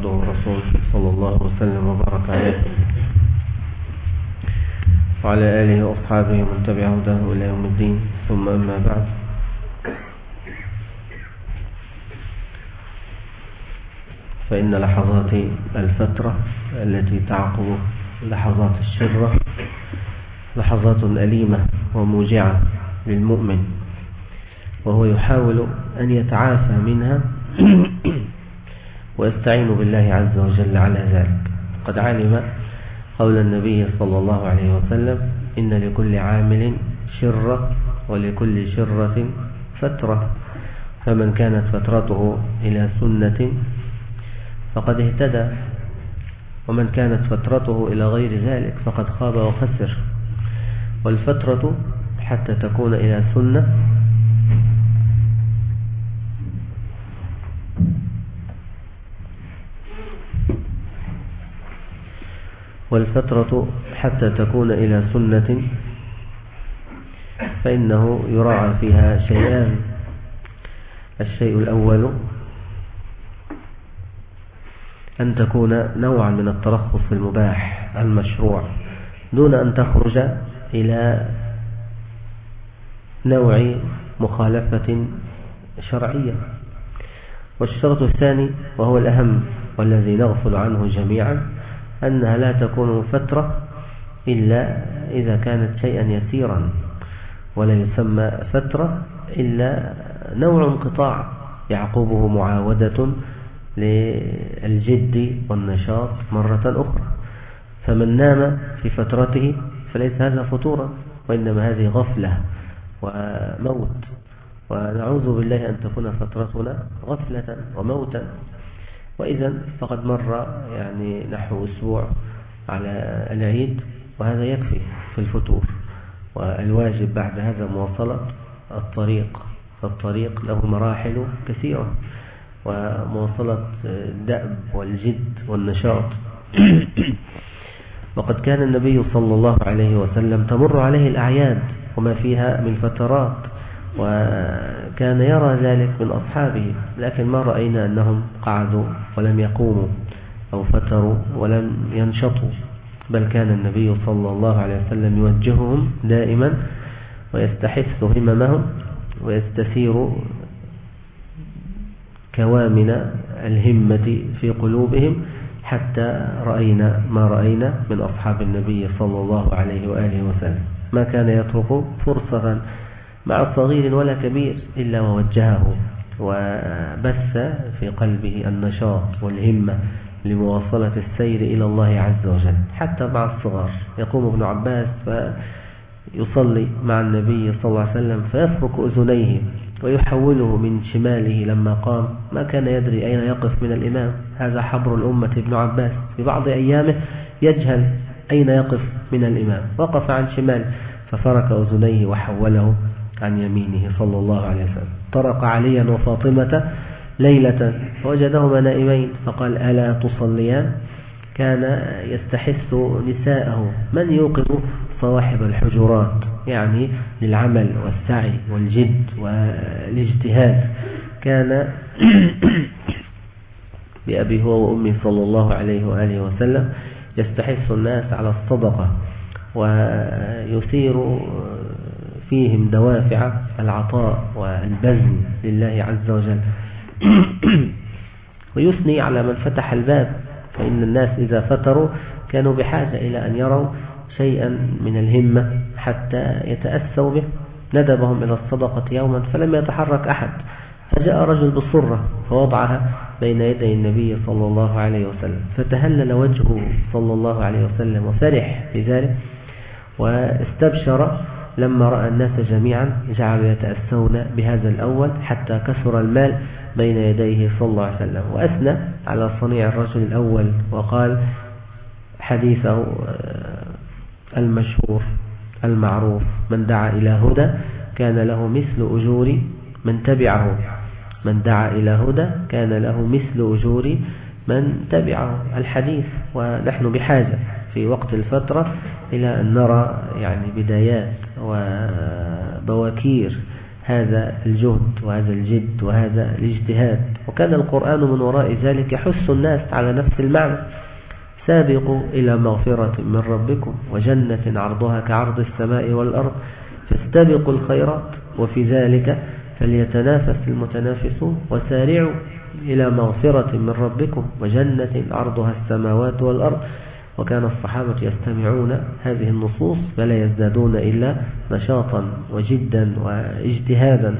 عبده ورسوله صلى الله وسلم وبارك عليه. وعلى آله وأصحابه ومن تبع هداه إلى يوم الدين. ثم أما بعد. فإن لحظات الفترة التي تعقب لحظات الشرة لحظات أليمة وموجعة للمؤمن وهو يحاول أن يتعافى منها. ويستعين بالله عز وجل على ذلك. قد علم قول النبي صلى الله عليه وسلم إن لكل عامل شرة ولكل شرة فترة. فمن كانت فترته إلى سنة فقد اهتدى ومن كانت فترته إلى غير ذلك فقد خاب وخسر. والفترة حتى تكون إلى سنة والفترة حتى تكون إلى سنة فإنه يراعى فيها شيئان الشيء الأول أن تكون نوعا من الترخص المباح المشروع دون أن تخرج إلى نوع مخالفة شرعية. والشرط الثاني وهو الأهم والذي نغفل عنه جميعا أنها لا تكون فترة إلا إذا كانت شيئا يسيرا ولا يسمى فترة إلا نوع انقطاع. يعقبه معاودة للجد والنشاط مرة أخرى. فمن نام في فترته فليس هذا فطورا وإنما هذه غفلة وموت. ونعوذ بالله أن تكون فترتنا غفلة وموتا. وإذا فقد مر يعني نحو أسبوع على العيد وهذا يكفي في الفتور والواجب بعد هذا مواصلة الطريق فالطريق له مراحل كثيرة ومواصلة الدأب والجد والنشاط. وقد كان النبي صلى الله عليه وسلم تمر عليه الأعياد وما فيها من فترات وكان يرى ذلك من أصحابه لكن ما رأينا أنهم قعدوا ولم يقوموا أو فتروا ولم ينشطوا بل كان النبي صلى الله عليه وسلم يوجههم دائما ويستحث هممهم ويستثير كوامن الهمة في قلوبهم حتى رأينا ما رأينا من أصحاب النبي صلى الله عليه وآله وسلم. ما كان يترك فرصة مع صغير ولا كبير إلا ووجهه وبث في قلبه النشاط والهمة لمواصلة السير إلى الله عز وجل. حتى مع الصغار. يقوم ابن عباس فيصلي مع النبي صلى الله عليه وسلم فيفرك أذنيه ويحوله من شماله لما قام. ما كان يدري أين يقف من الإمام. هذا حبر الأمة ابن عباس. في بعض أيامه يجهل أين يقف من الإمام. وقف عن شمال ففرك أذنيه وحوله. عن يمينه صلى الله عليه وسلم. طرق عليا وفاطمة ليلة فوجدهما نائمين فقال ألا تصليان؟ كان يستحث نساءه. من يوقظ صواحب الحجرات؟ يعني للعمل والسعي والجد والاجتهاد. كان بأبي هو وأمي صلى الله عليه وآله وسلم يستحث الناس على الصدقة ويثير فيهم دوافع العطاء والبذل لله عز وجل. ويثني على من فتح الباب فإن الناس إذا فتروا كانوا بحاجة إلى أن يروا شيئا من الهمة حتى يتأسوا به. ندبهم إلى الصدقة يوما فلم يتحرك أحد. فجاء رجل بالصرة فوضعها بين يدي النبي صلى الله عليه وسلم. فتهلل وجهه صلى الله عليه وسلم وفرح بذلك واستبشر لما رأى الناس جميعا جعلوا يتأسون بهذا الأول حتى كثر المال بين يديه صلى الله عليه وسلم. وأثنى على صنيع الرجل الأول وقال حديثه آه، المشهور المعروف من دعا إلى هدى كان له مثل أجور من تبعه. من دعا إلى هدى كان له مثل أجور من تبعه. الحديث ونحن بحاجة في وقت الفترة إلى أن نرى يعني بدايات وبواكير هذا الجهد وهذا الجد وهذا الاجتهاد. وكان القرآن من وراء ذلك يحث الناس على نفس المعنى. سابقوا إلى مغفرة من ربكم وجنة عرضها كعرض السماء والأرض. فاستبقوا الخيرات وفي ذلك فليتنافس المتنافسون. وسارعوا إلى مغفرة من ربكم وجنة عرضها السماوات والأرض. وكان الصحابة يستمعون هذه النصوص فلا يزدادون إلا نشاطا وجدا واجتهادا.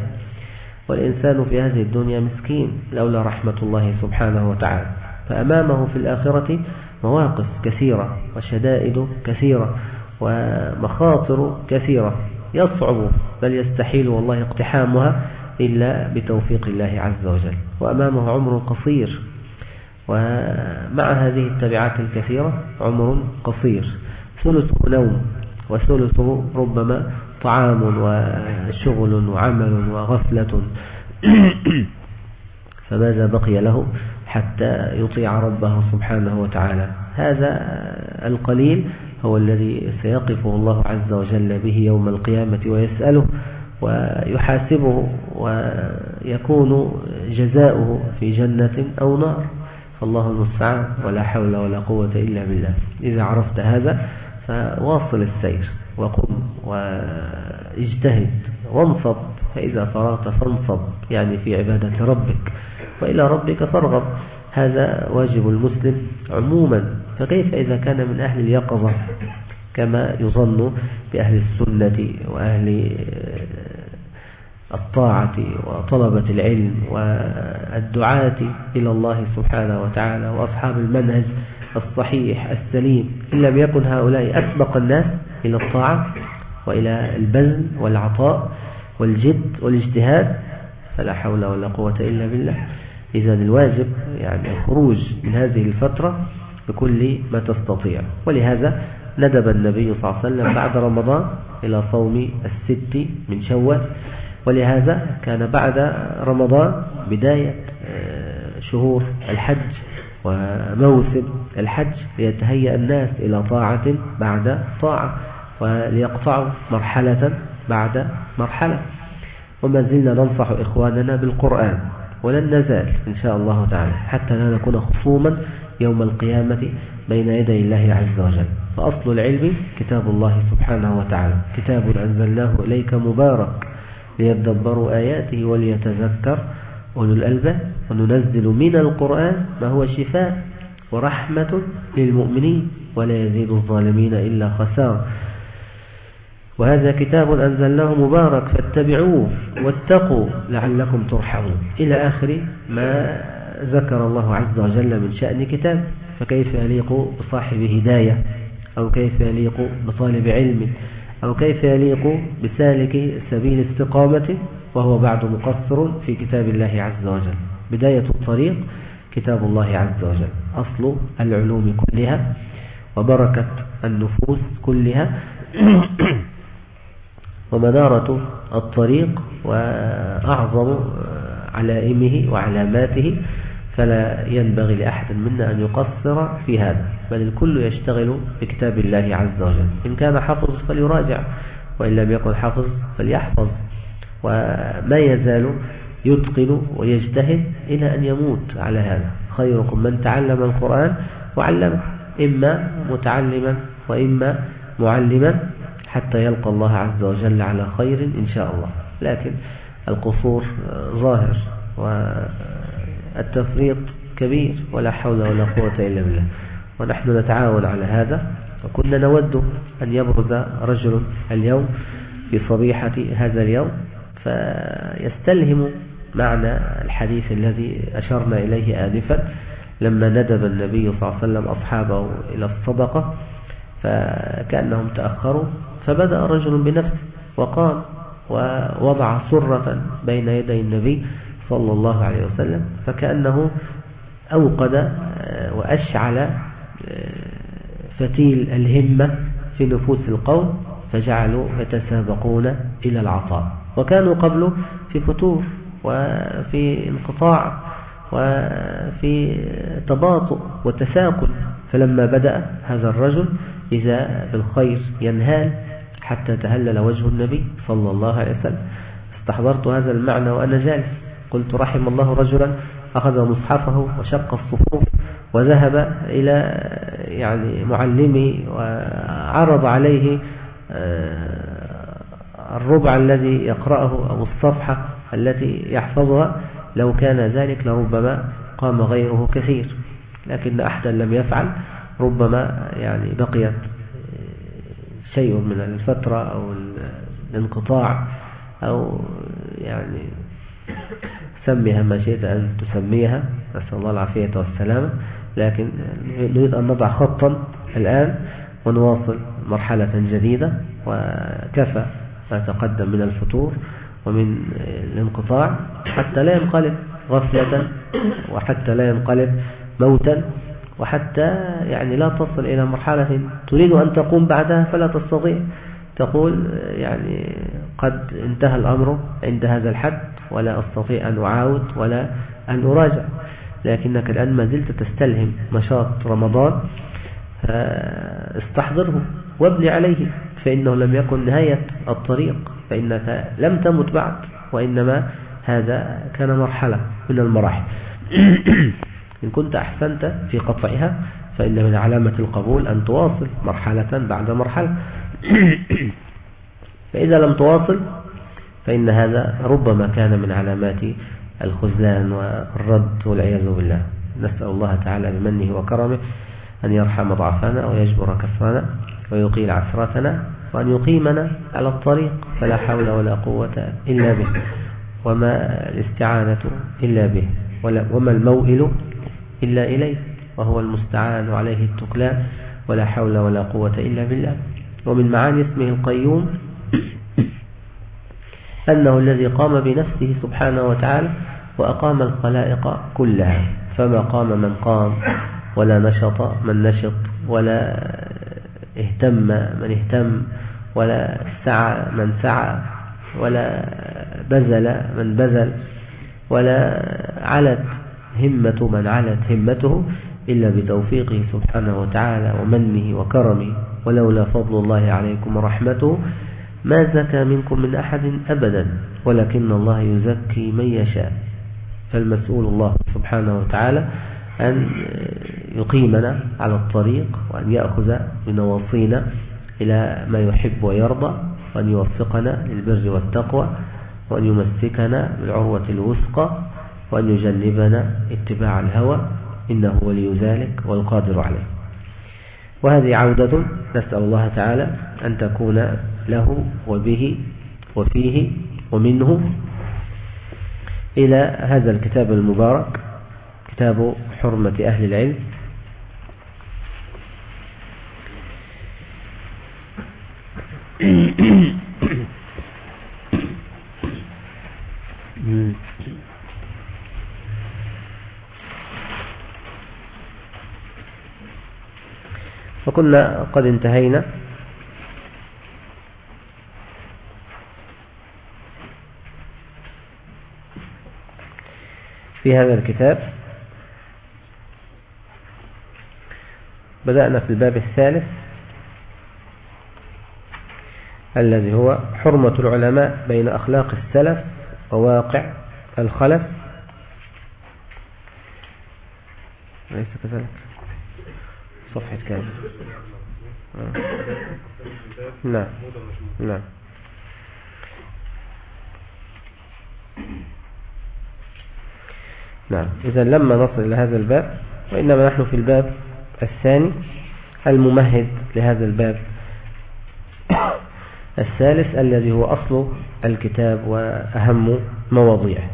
والإنسان في هذه الدنيا مسكين لولا رحمة الله سبحانه وتعالى. فأمامه في الآخرة مواقف كثيرة وشدائد كثيرة ومخاطر كثيرة. يصعب بل يستحيل والله اقتحامها إلا بتوفيق الله عز وجل. وأمامه عمر قصير ومع هذه التبعات الكثيرة عمر قصير. ثلثه نوم وثلثه ربما طعام وشغل وعمل وغفلة. فماذا بقي له حتى يطيع ربه سبحانه وتعالى؟ هذا القليل هو الذي سيقفه الله عز وجل به يوم القيامة ويسأله ويحاسبه ويكون جزاؤه في جنة أو نار. فالله المستعان ولا حول ولا قوة إلا بالله. إذا عرفت هذا فواصل السير وقم واجتهد وانصب. فإذا فرغت فانصب يعني في عبادة ربك. وإلى ربك فارغب. هذا واجب المسلم عموما. فكيف إذا كان من أهل اليقظة؟ كما يظن بأهل السنة وأهل الطاعة وطلبة العلم والدعاة إلى الله سبحانه وتعالى وأصحاب المنهج الصحيح السليم. إن لم يكن هؤلاء أسبق الناس إلى الطاعة وإلى البذل والعطاء والجد والاجتهاد فلا حول ولا قوة إلا بالله. إذا الواجب يعني الخروج من هذه الفترة بكل ما تستطيع. ولهذا ندب النبي صلى الله عليه وسلم بعد رمضان إلى صوم الست من شوال. ولهذا كان بعد رمضان بداية آه، شهور الحج وموسم الحج ليتهيأ الناس إلى طاعة بعد طاعة وليقطعوا مرحلة بعد مرحلة. وما زلنا ننصح إخواننا بالقرآن ولن نزال إن شاء الله تعالى حتى لا نكون خصوما يوم القيامة بين يدي الله عز وجل. فأصل العلم كتاب الله سبحانه وتعالى. كتاب أنزلناه إليك مبارك. ليدبروا آياته وليتذكر أولو الألباب وننزل من القرآن ما هو شفاء ورحمة للمؤمنين ولا يزيد الظالمين إلا خسارة. وهذا كتاب أنزلناه مبارك فاتبعوه واتقوا لعلكم ترحمون. إلى آخر ما ذكر الله عز وجل من شأن كتاب فكيف يليق بصاحب هداية أو كيف يليق بطالب علم؟ أو كيف يليق بسالك سبيل استقامة وهو بعد مقصر في كتاب الله عز وجل. بداية الطريق كتاب الله عز وجل. أصل العلوم كلها وبركة النفوس كلها. ومنارة الطريق وأعظم علائمه وعلاماته. فلا ينبغي لأحد منا أن يقصر في هذا بل الكل يشتغل بكتاب الله عز وجل. إن كان حفظ فليراجع وإن لم يكن حفظ فليحفظ. وما يزال يتقن ويجتهد إلى أن يموت على هذا. خيركم من تعلم القرآن وعلمه إما متعلما وإما معلما حتى يلقى الله عز وجل على خير إن شاء الله. لكن القصور ظاهر والتفريط كبير ولا حول ولا قوة إلا بالله. ونحن نتعاون على هذا وكنا نود أن يبرز رجل اليوم في صبيحة هذا اليوم فيستلهم معنى الحديث الذي أشرنا إليه آنفا. لما ندب النبي صلى الله عليه وسلم أصحابه إلى الصدقة فكأنهم تأخروا فبدأ رجل بنفسه وقام ووضع سرة بين يدي النبي صلى الله عليه وسلم فكأنه أوقد آه، وأشعل آه، فتيل الهمة في نفوس القوم فجعلوا يتسابقون إلى العطاء. وكانوا قبل في فتور وفي انقطاع وفي تباطؤ وتساكن فلما بدأ هذا الرجل إذا بالخير ينهال حتى تهلل وجه النبي صلى الله عليه وسلم. استحضرت هذا المعنى وأنا جالس. قلت رحم الله رجلا أخذ مصحفه وشق الصفوف وذهب إلى يعني معلمي وعرض عليه آه، الربع الذي يقرأه أو الصفحة التي يحفظها لو كان ذلك لربما قام غيره كثير لكن أحدا لم يفعل ربما يعني بقيت شيء من الفترة أو الانقطاع أو يعني سميها ما شئت أن تسميها. نسأل الله العافية والسلامة. لكن نريد أن نضع خطا الآن ونواصل مرحلة جديدة. وكفى ما تقدم من الفتور ومن الانقطاع. حتى لا ينقلب غفلة وحتى لا ينقلب موتا. وحتى يعني لا تصل إلى مرحلة تريد أن تقوم بعدها فلا تستطيع. تقول يعني قد انتهى الأمر عند هذا الحد ولا أستطيع أن أعاود ولا أن أراجع. لكنك الآن ما زلت تستلهم نشاط رمضان فاستحضره وابني عليه فإنه لم يكن نهاية الطريق فإنك لم تمت بعد وإنما هذا كان مرحلة من المراحل. إن كنت أحسنت في قطعها فإن من علامة القبول أن تواصل مرحلة بعد مرحلة. فإذا لم تواصل فإن هذا ربما كان من علامات الخزلان والرد والعياذ بالله. نسأل الله تعالى بمنه وكرمه أن يرحم ضعفنا ويجبر كفرنا ويقيل عسرتنا وأن يقيمنا على الطريق. فلا حول ولا قوة إلا به وما الاستعانة إلا به وما الموئل إلا إليه وهو المستعان عليه التكلان ولا حول ولا قوة إلا بالله. ومن معاني اسمه القيوم أنه الذي قام بنفسه سبحانه وتعالى وأقام الخلائق كلها. فما قام من قام ولا نشط من نشط ولا اهتم من اهتم ولا سعى من سعى ولا بذل من بذل ولا علت همة من علت همته إلا بتوفيقه سبحانه وتعالى ومنه وكرمه. ولولا فضل الله عليكم ورحمته ما زكى منكم من أحد أبدا ولكن الله يزكي من يشاء. فالمسؤول الله سبحانه وتعالى أن يقيمنا على الطريق وأن يأخذ بنواصينا إلى ما يحب ويرضى وأن يوفقنا للبر والتقوى وأن يمسكنا بالعروة الوثقى وأن يجنبنا اتباع الهوى إنه ولي ذلك والقادر عليه. وهذه عودة نسأل الله تعالى أن تكون له وبه وفيه ومنه إلى هذا الكتاب المبارك كتاب حرمة أهل العلم. وكنا قد انتهينا. في هذا الكتاب بدأنا في الباب الثالث الذي هو حرمة العلماء بين أخلاق السلف وواقع الخلف. ليس كذلك؟ صفحة كام آه. نعم. نعم. نعم. إذا لما نصل إلى هذا الباب وإنما نحن في الباب الثاني الممهد لهذا الباب. الثالث الذي هو أصل الكتاب وأهم مواضيعه.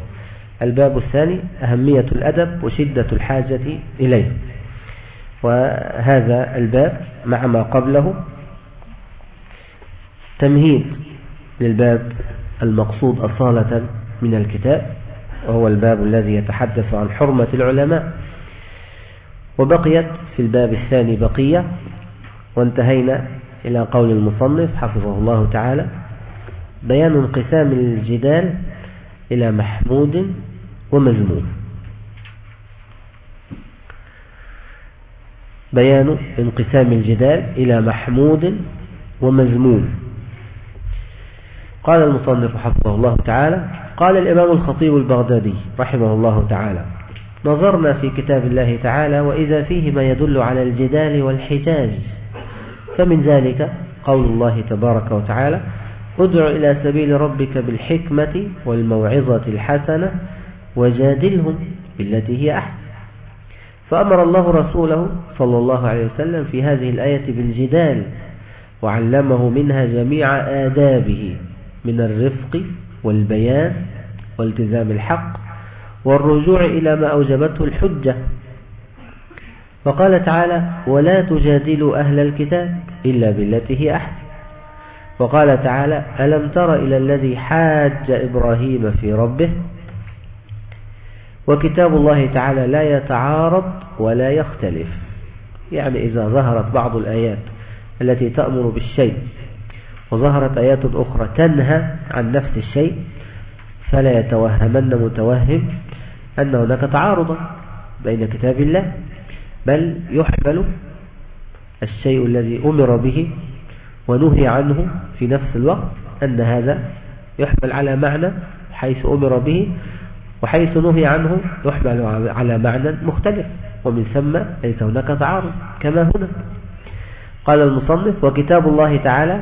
الباب الثاني أهمية الأدب وشدة الحاجة إليه. وهذا الباب مع ما قبله. تمهيد للباب المقصود أصالة من الكتاب وهو الباب الذي يتحدث عن حرمة العلماء. وبقيت في الباب الثاني بقية وانتهينا إلى قول المصنف حفظه الله تعالى بيان انقسام الجدال إلى محمود ومذموم بيان انقسام الجدال إلى محمود ومذموم. قال المصنف حفظه الله تعالى قال الإمام الخطيب البغدادي رحمه الله تعالى نظرنا في كتاب الله تعالى وإذا فيه ما يدل على الجدال والحجاج فمن ذلك قول الله تبارك وتعالى ادع إلى سبيل ربك بالحكمة والموعظة الحسنة وجادلهم بالتي هي أحسن. فأمر الله رسوله صلى الله عليه وسلم في هذه الآية بالجدال وعلمه منها جميع آدابه من الرفق والبيان والتزام الحق والرجوع إلى ما أوجبته الحجة. فقال تعالى ولا تجادلوا أهل الكتاب إلا بالتي هي أحسن. وقال تعالى ألم تر إلى الذي حاج إبراهيم في ربه وكتاب الله تعالى لا يتعارض ولا يختلف. يعني إذا ظهرت بعض الآيات التي تأمر بالشيء وظهرت آيات أخرى تنهى عن نفس الشيء فلا يتوهمن متوهم أن هناك تعارضا بين كتاب الله بل يحمل الشيء الذي أمر به ونهي عنه في نفس الوقت أن هذا يحمل على معنى حيث أمر به وحيث نهي عنه يحمل على معنى مختلف ومن ثم ليس هناك تعارض كما هنا. قال المصنف وكتاب الله تعالى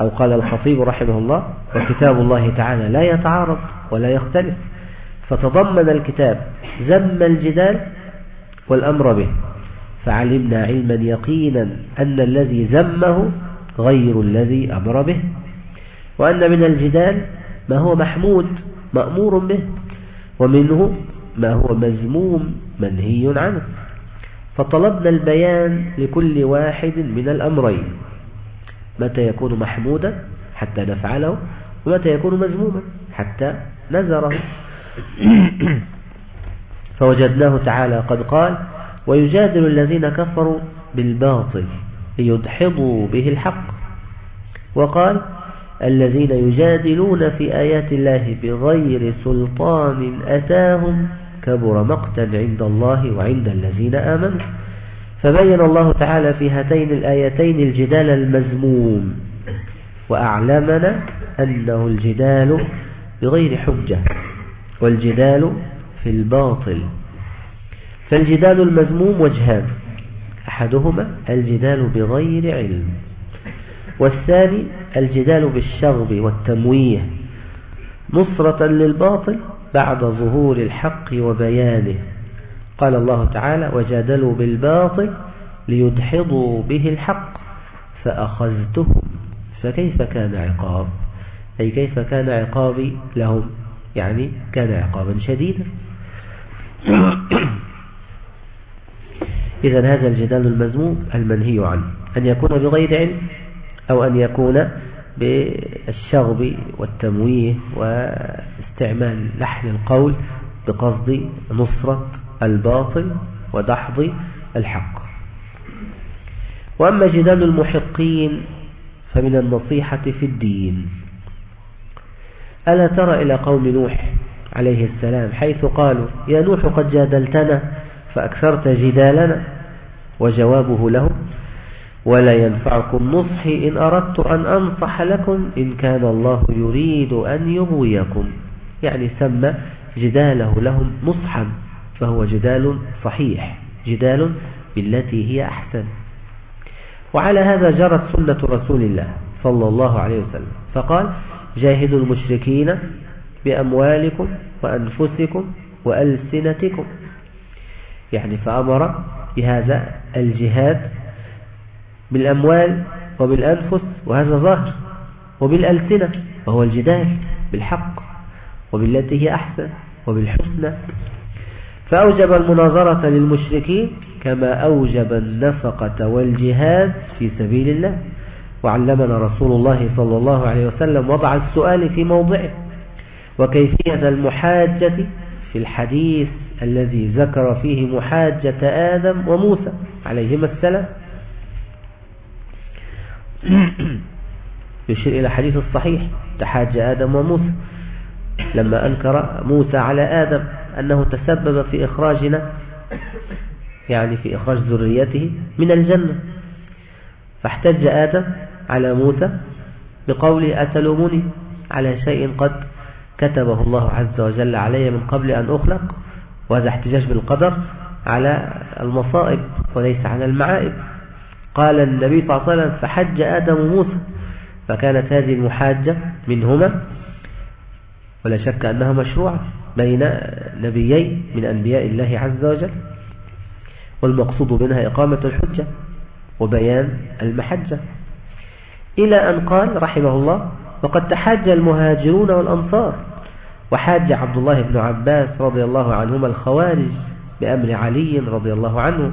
أو قال الخطيب رحمه الله وكتاب الله تعالى لا يتعارض ولا يختلف فتضمن الكتاب ذم الجدال والأمر به فعلمنا علما يقينا أن الذي ذمه غير الذي أمر به وأن من الجدال ما هو محمود مأمور به ومنه ما هو مذموم منهي عنه. فطلبنا البيان لكل واحد من الأمرين. متى يكون محمودا حتى نفعله ومتى يكون مذموما حتى نزره فوجدناه تعالى قد قال ويجادل الذين كفروا بالباطل ليدحضوا به الحق. وقال الذين يجادلون في آيات الله بغير سلطان أتاهم كبر مقتا عند الله وعند الذين آمنوا. فبين الله تعالى في هاتين الآيتين الجدال المزموم وأعلمنا أنه الجدال بغير حجة والجدال في الباطل. فالجدال المذموم وجهان أحدهما الجدال بغير علم. والثاني الجدال بالشغب والتمويه نصرة للباطل بعد ظهور الحق وبيانه. قال الله تعالى وجادلوا بالباطل ليدحضوا به الحق فأخذتهم فكيف كان عقاب؟ أي كيف كان عقابي لهم؟ يعني كان عقابا شديدا. إذا هذا الجدال المذموم المنهي عنه أن يكون بغير علم أو أن يكون بالشغب والتمويه واستعمال لحن القول بقصد نصرة الباطل ودحض الحق. وأما جدال المحقين فمن النصيحة في الدين. ألا ترى إلى قوم نوح عليه السلام حيث قالوا يا نوح قد جادلتنا فأكثرت جدالنا وجوابه له ولا ينفعكم نصحي إن أردت أن أنصح لكم إن كان الله يريد أن يغويكم. يعني سمى جداله لهم نصحا فهو جدال صحيح جدال بالتي هي أحسن. وعلى هذا جرت سنة رسول الله صلى الله عليه وسلم فقال جاهدوا المشركين بأموالكم وأنفسكم وألسنتكم. يعني فأمر بهذا الجهاد بالأموال وبالأنفس وهذا ظاهر. وبالألسنة وهو الجدال بالحق وبالتي هي أحسن وبالحسنى. فأوجب المناظرة للمشركين كما أوجب النفقة والجهاد في سبيل الله. وعلمنا رسول الله صلى الله عليه وسلم وضع السؤال في موضعه. وكيفية المحاجة في الحديث الذي ذكر فيه محاجة آدم وموسى عليهما السلام. يشير إلى حديث الصحيح تحاج آدم وموسى. لما أنكر موسى على آدم أنه تسبب في إخراجنا يعني في إخراج ذريته من الجنة. فاحتج آدم على موسى بقوله أتلومني على شيء قد كتبه الله عز وجل علي من قبل أن أخلق؟ وهذا احتجاج بالقدر على المصائب وليس على المعائب. قال النبي صلى الله عليه وسلم فحج آدم موسى فكانت هذه المحاجة منهما ولا شك أنها مشروعة بين نبيين من أنبياء الله عز وجل والمقصود منها إقامة الحجة وبيان المحجة. إلى أن قال رحمه الله وقد تحاج المهاجرون والأنصار وحاج عبد الله بن عباس رضي الله عنهما الخوارج بأمر علي رضي الله عنه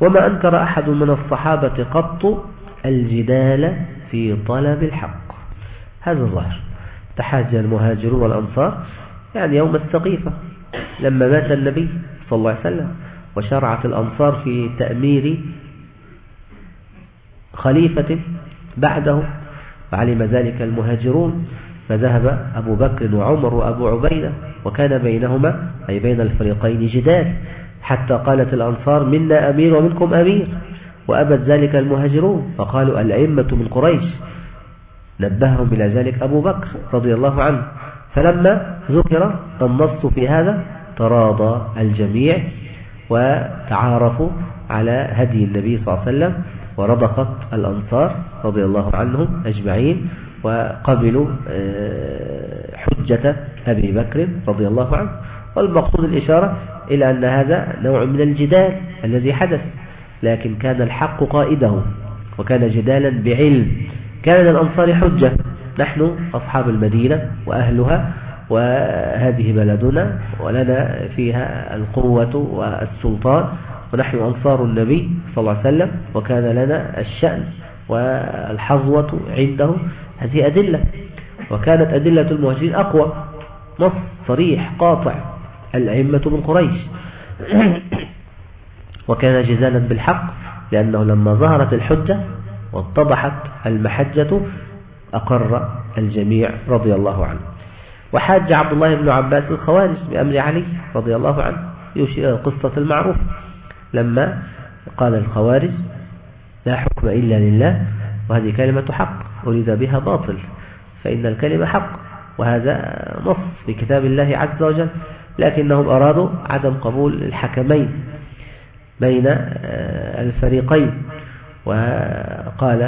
وما أنكر أحد من الصحابة قط الجدال في طلب الحق. هذا الظاهر. تحاج المهاجرون والأنصار يعني يوم السقيفة لما مات النبي صلى الله عليه وسلم وشرعت الأنصار في تأمير خليفة بعده. وعلم ذلك المهاجرون فذهب أبو بكر وعمر وأبو عبيدة وكان بينهما أي بين الفريقين جدال. حتى قالت الأنصار منا أمير ومنكم أمير وأبت ذلك المهاجرون. فقالوا الأئمة من قريش. نبههم إلى ذلك أبو بكر رضي الله عنه. فلما ذكر النص في هذا تراضى الجميع وتعارفوا على هدي النبي صلى الله عليه وسلم ورضقت الأنصار رضي الله عنهم أجمعين وقبلوا آه، حجة أبي بكر رضي الله عنه. والمقصود الإشارة إلى أن هذا نوع من الجدال الذي حدث لكن كان الحق قائده وكان جدالا بعلم. كان للأنصار حجة. نحن أصحاب المدينة وأهلها وهذه بلدنا ولنا فيها القوة والسلطان ونحن أنصار النبي صلى الله عليه وسلم وكان لنا الشأن والحظوة عنده. هذه أدلة وكانت أدلة المهاجرين أقوى. نص صريح قاطع. الأئمة من قريش. وكان جزالا بالحق لأنه لما ظهرت الحجة واتضحت المحجة أقر الجميع رضي الله عنه. وحاج عبد الله بن عباس الخوارج بأمر علي رضي الله عنه يشير القصة المعروف. لما قال الخوارج لا حكم إلا لله وهذه كلمة حق أريد بها باطل فإن الكلمة حق وهذا نص في كتاب الله عز وجل. لكنهم أرادوا عدم قبول الحكمين بين آه، الفريقين. وقال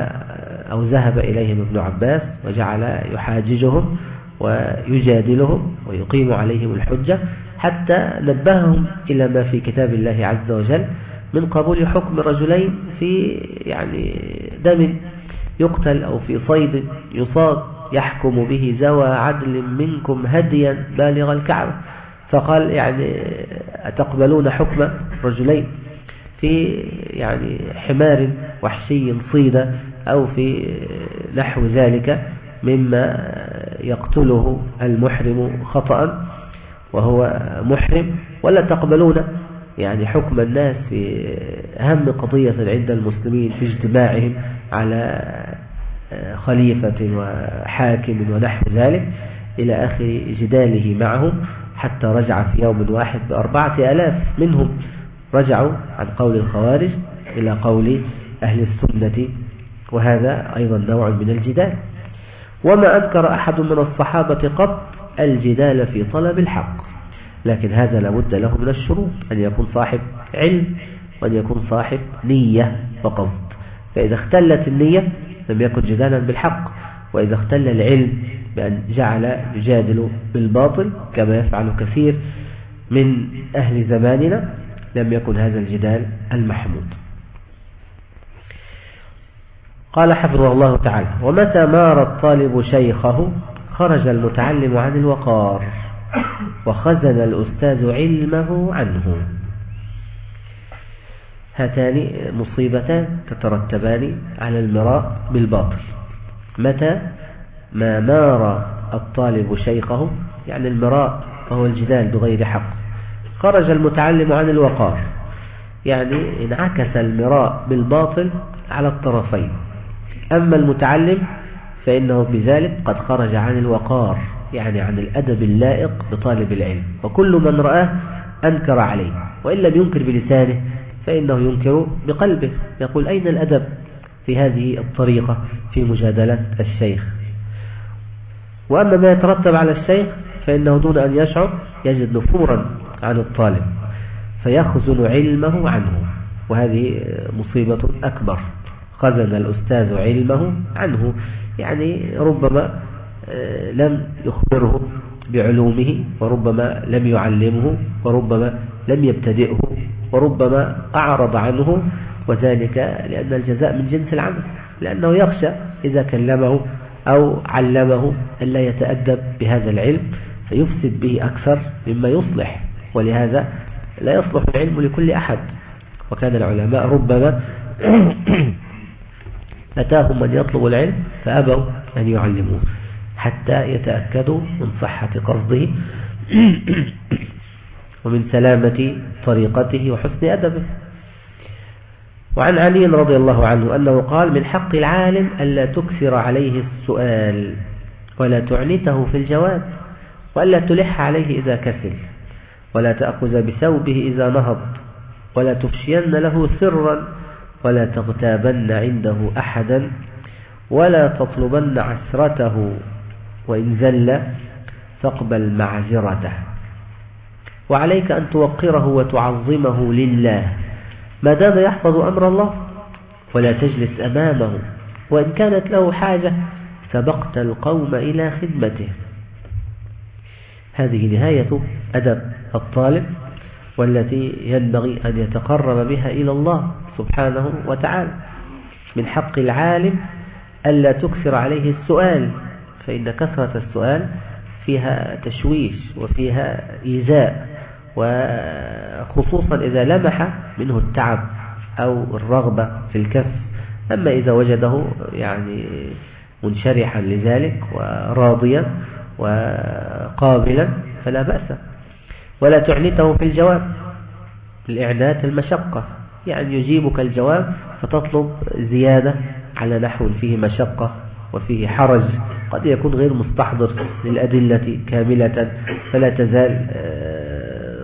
أو ذهب إليهم ابن عباس وجعل يحاججهم ويجادلهم ويقيم عليهم الحجة حتى نبههم إلى ما في كتاب الله عز وجل من قبول حكم رجلين في يعني دم يقتل أو في صيد يصاد يحكم به زوى عدل منكم هديا بالغ الكعبة. فقال يعني أتقبلون حكم رجلين في يعني حمار وحشي صيد أو في نحو ذلك مما يقتله المحرم خطأ وهو محرم ولا تقبلون يعني حكم الناس في أهم قضية عند المسلمين في اجتماعهم على خليفة وحاكم ونحو ذلك إلى آخر جداله معهم حتى رجع في يوم واحد بأربعة ألاف منهم. رجعوا عن قول الخوارج إلى قول أهل السنة وهذا أيضا نوع من الجدال. وما أذكر أحد من الصحابة قط الجدال في طلب الحق لكن هذا لابد له من الشروط أن يكون صاحب علم وأن يكون صاحب نية وقصد فإذا اختلت النية لم يكن جدالا بالحق. وإذا اختل العلم بأن جعل يجادل بالباطل كما يفعل كثير من أهل زماننا لم يكن هذا الجدال المحمود. قال حفظه الله تعالى ومتى مار الطالب شيخه خرج المتعلم عن الوقار وخزن الأستاذ علمه عنه. هاتان مصيبتان تترتبان على المراء بالباطل. متى؟ ما مار الطالب شيخه يعني المراء وهو الجدال بغير حق. خرج المتعلم عن الوقار. يعني انعكس المراء بالباطل على الطرفين. أما المتعلم فإنه بذلك قد خرج عن الوقار يعني عن الأدب اللائق بطالب العلم. وكل من رآه أنكر عليه. وإن لم ينكر بلسانه فإنه ينكر بقلبه. يقول أين الأدب؟ في هذه الطريقة في مجادلة الشيخ. وأما ما يترتب على الشيخ فإنه دون أن يشعر يجد نفورا عن الطالب فيخزن علمه عنه وهذه مصيبة أكبر. خزن الأستاذ علمه عنه يعني ربما آه، لم يخبره بعلومه وربما لم يعلمه وربما لم يبتدئه وربما أعرض عنه وذلك لأن الجزاء من جنس العمل لأنه يخشى إذا كلمه أو علمه ألا يتأدب بهذا العلم فيفسد به أكثر مما يصلح ولهذا لا يصلح العلم لكل أحد. وكان العلماء ربما أتاهم من يطلب العلم فأبوا أن يعلموه حتى يتأكدوا من صحة قصده ومن سلامة طريقته وحسن أدبه. وعن علي رضي الله عنه أنه قال من حق العالم ألا تكثر عليه السؤال ولا تعنته في الجواب وألا تلح عليه إذا كسل ولا تأخذ بثوبه إذا نهض ولا تفشين له سرا ولا تغتابن عنده أحدا ولا تطلبن عسرته وإن زل فاقبل معذرته وعليك أن توقره وتعظمه لله ما دام يحفظ أمر الله ولا تجلس أمامه وإن كانت له حاجة سبقت القوم إلى خدمته. هذه نهاية أدب الطالب والتي ينبغي أن يتقرب بها إلى الله سبحانه وتعالى. من حق العالم ألا تكثر عليه السؤال فإن كثرة السؤال فيها تشويش وفيها إيذاء. وخصوصا إذا لمح منه التعب أو الرغبة في الكف. أما إذا وجده يعني منشرحا لذلك وراضيا وقابلا فلا بأس. ولا تعنته في الجواب. الإعداد المشقة. يعني يجيبك الجواب فتطلب زيادة على نحو فيه مشقة وفيه حرج. قد يكون غير مستحضر للأدلة كاملة فلا تزال آه،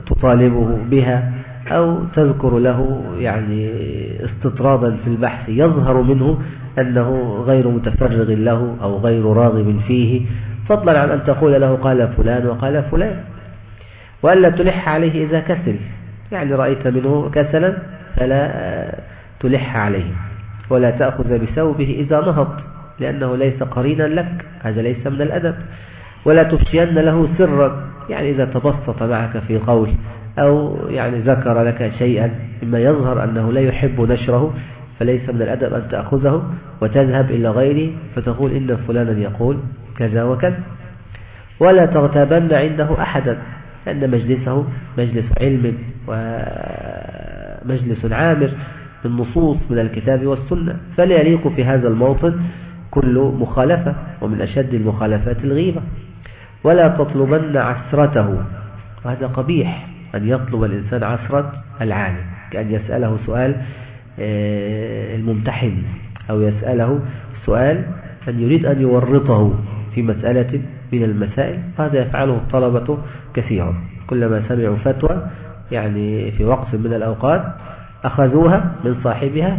تطالبه بها أو تذكر له يعني استطرادا في البحث يظهر منه أنه غير متفرغ له أو غير راغب فيه فضلا عن أن تقول له قال فلان وقال فلان. وألا تلح عليه إذا كسل يعني رأيت منه كسلا فلا تلح عليه ولا تأخذ بثوبه إذا نهض لأنه ليس قرينا لك هذا ليس من الأدب. ولا تفشين له سرا يعني إذا تبسط معك في قول أو يعني ذكر لك شيئا مما يظهر أنه لا يحب نشره فليس من الأدب أن تأخذه وتذهب إلى غيره فتقول إن فلانا يقول كذا وكذا. ولا تغتابن عنده أحدا لأن مجلسه مجلس علم ومجلس عامر بالنصوص من الكتاب والسنة فلا يليق في هذا الموطن كل مخالفة ومن أشد المخالفات الغيبة. ولا تطلبن عسرته. وهذا قبيح أن يطلب الإنسان عسرة العالم كأن يسأله سؤال آه، الممتحن أو يسأله سؤال أن يريد أن يورطه في مسألة من المسائل هذا يفعله الطلبة كثيرا. كلما سمعوا فتوى يعني في وقت من الأوقات أخذوها من صاحبها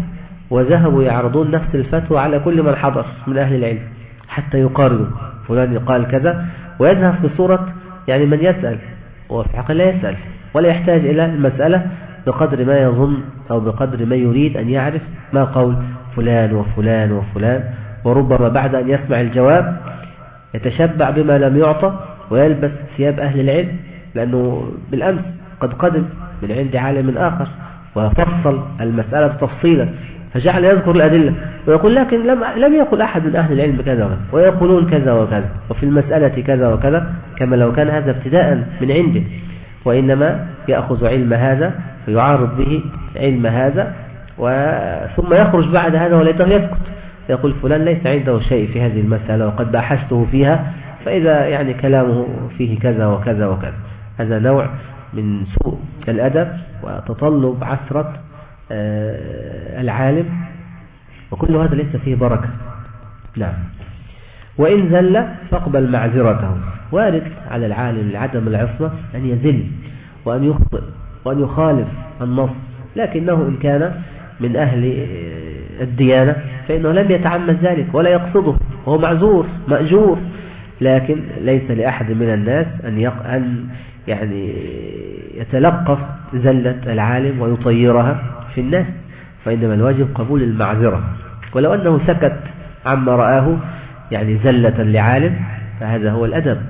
وذهبوا يعرضون نفس الفتوى على كل من حضر من أهل العلم حتى يقارنوا. فلان قال كذا ويذهب في صورة يعني من يسأل وفي حقيقة لا يسأل ولا يحتاج إلى المسألة بقدر ما يظن أو بقدر ما يريد أن يعرف ما قول فلان وفلان وفلان وربما بعد أن يسمع الجواب يتشبع بما لم يعطى ويلبس ثياب أهل العلم لأنه بالأمس قد قدم من عند عالم آخر وفصل المسألة تفصيلا. فجعل يذكر الأدلة. ويقول لكن لم, لم يقل أحد من أهل العلم كذا وكذا. ويقولون كذا وكذا. وفي المسألة كذا وكذا. كما لو كان هذا ابتداء من عنده. وإنما يأخذ علم هذا ويعارض به علم هذا ثم يخرج بعد هذا وليته يسكت. يقول فلان ليس عنده شيء في هذه المسألة وقد بحثته فيها فإذا يعني كلامه فيه كذا وكذا وكذا. هذا نوع من سوء الأدب وتطلب عسرة آه، العالم وكل هذا ليس فيه بركة. نعم. وإن زل فاقبل معذرته. وارد على العالم لعدم العصمة أن يزل وأن يخطئ وأن يخالف النص. لكنه إن كان من أهل آه، الديانة فإنه لم يتعمد ذلك ولا يقصده. وهو معذور مأجور. لكن ليس لأحد من الناس. أن يعني يتلقف زلة العالم ويطيرها في الناس فإنما الواجب قبول المعذرة. ولو أنه سكت عما رآه يعني زلة لعالم فهذا هو الأدب.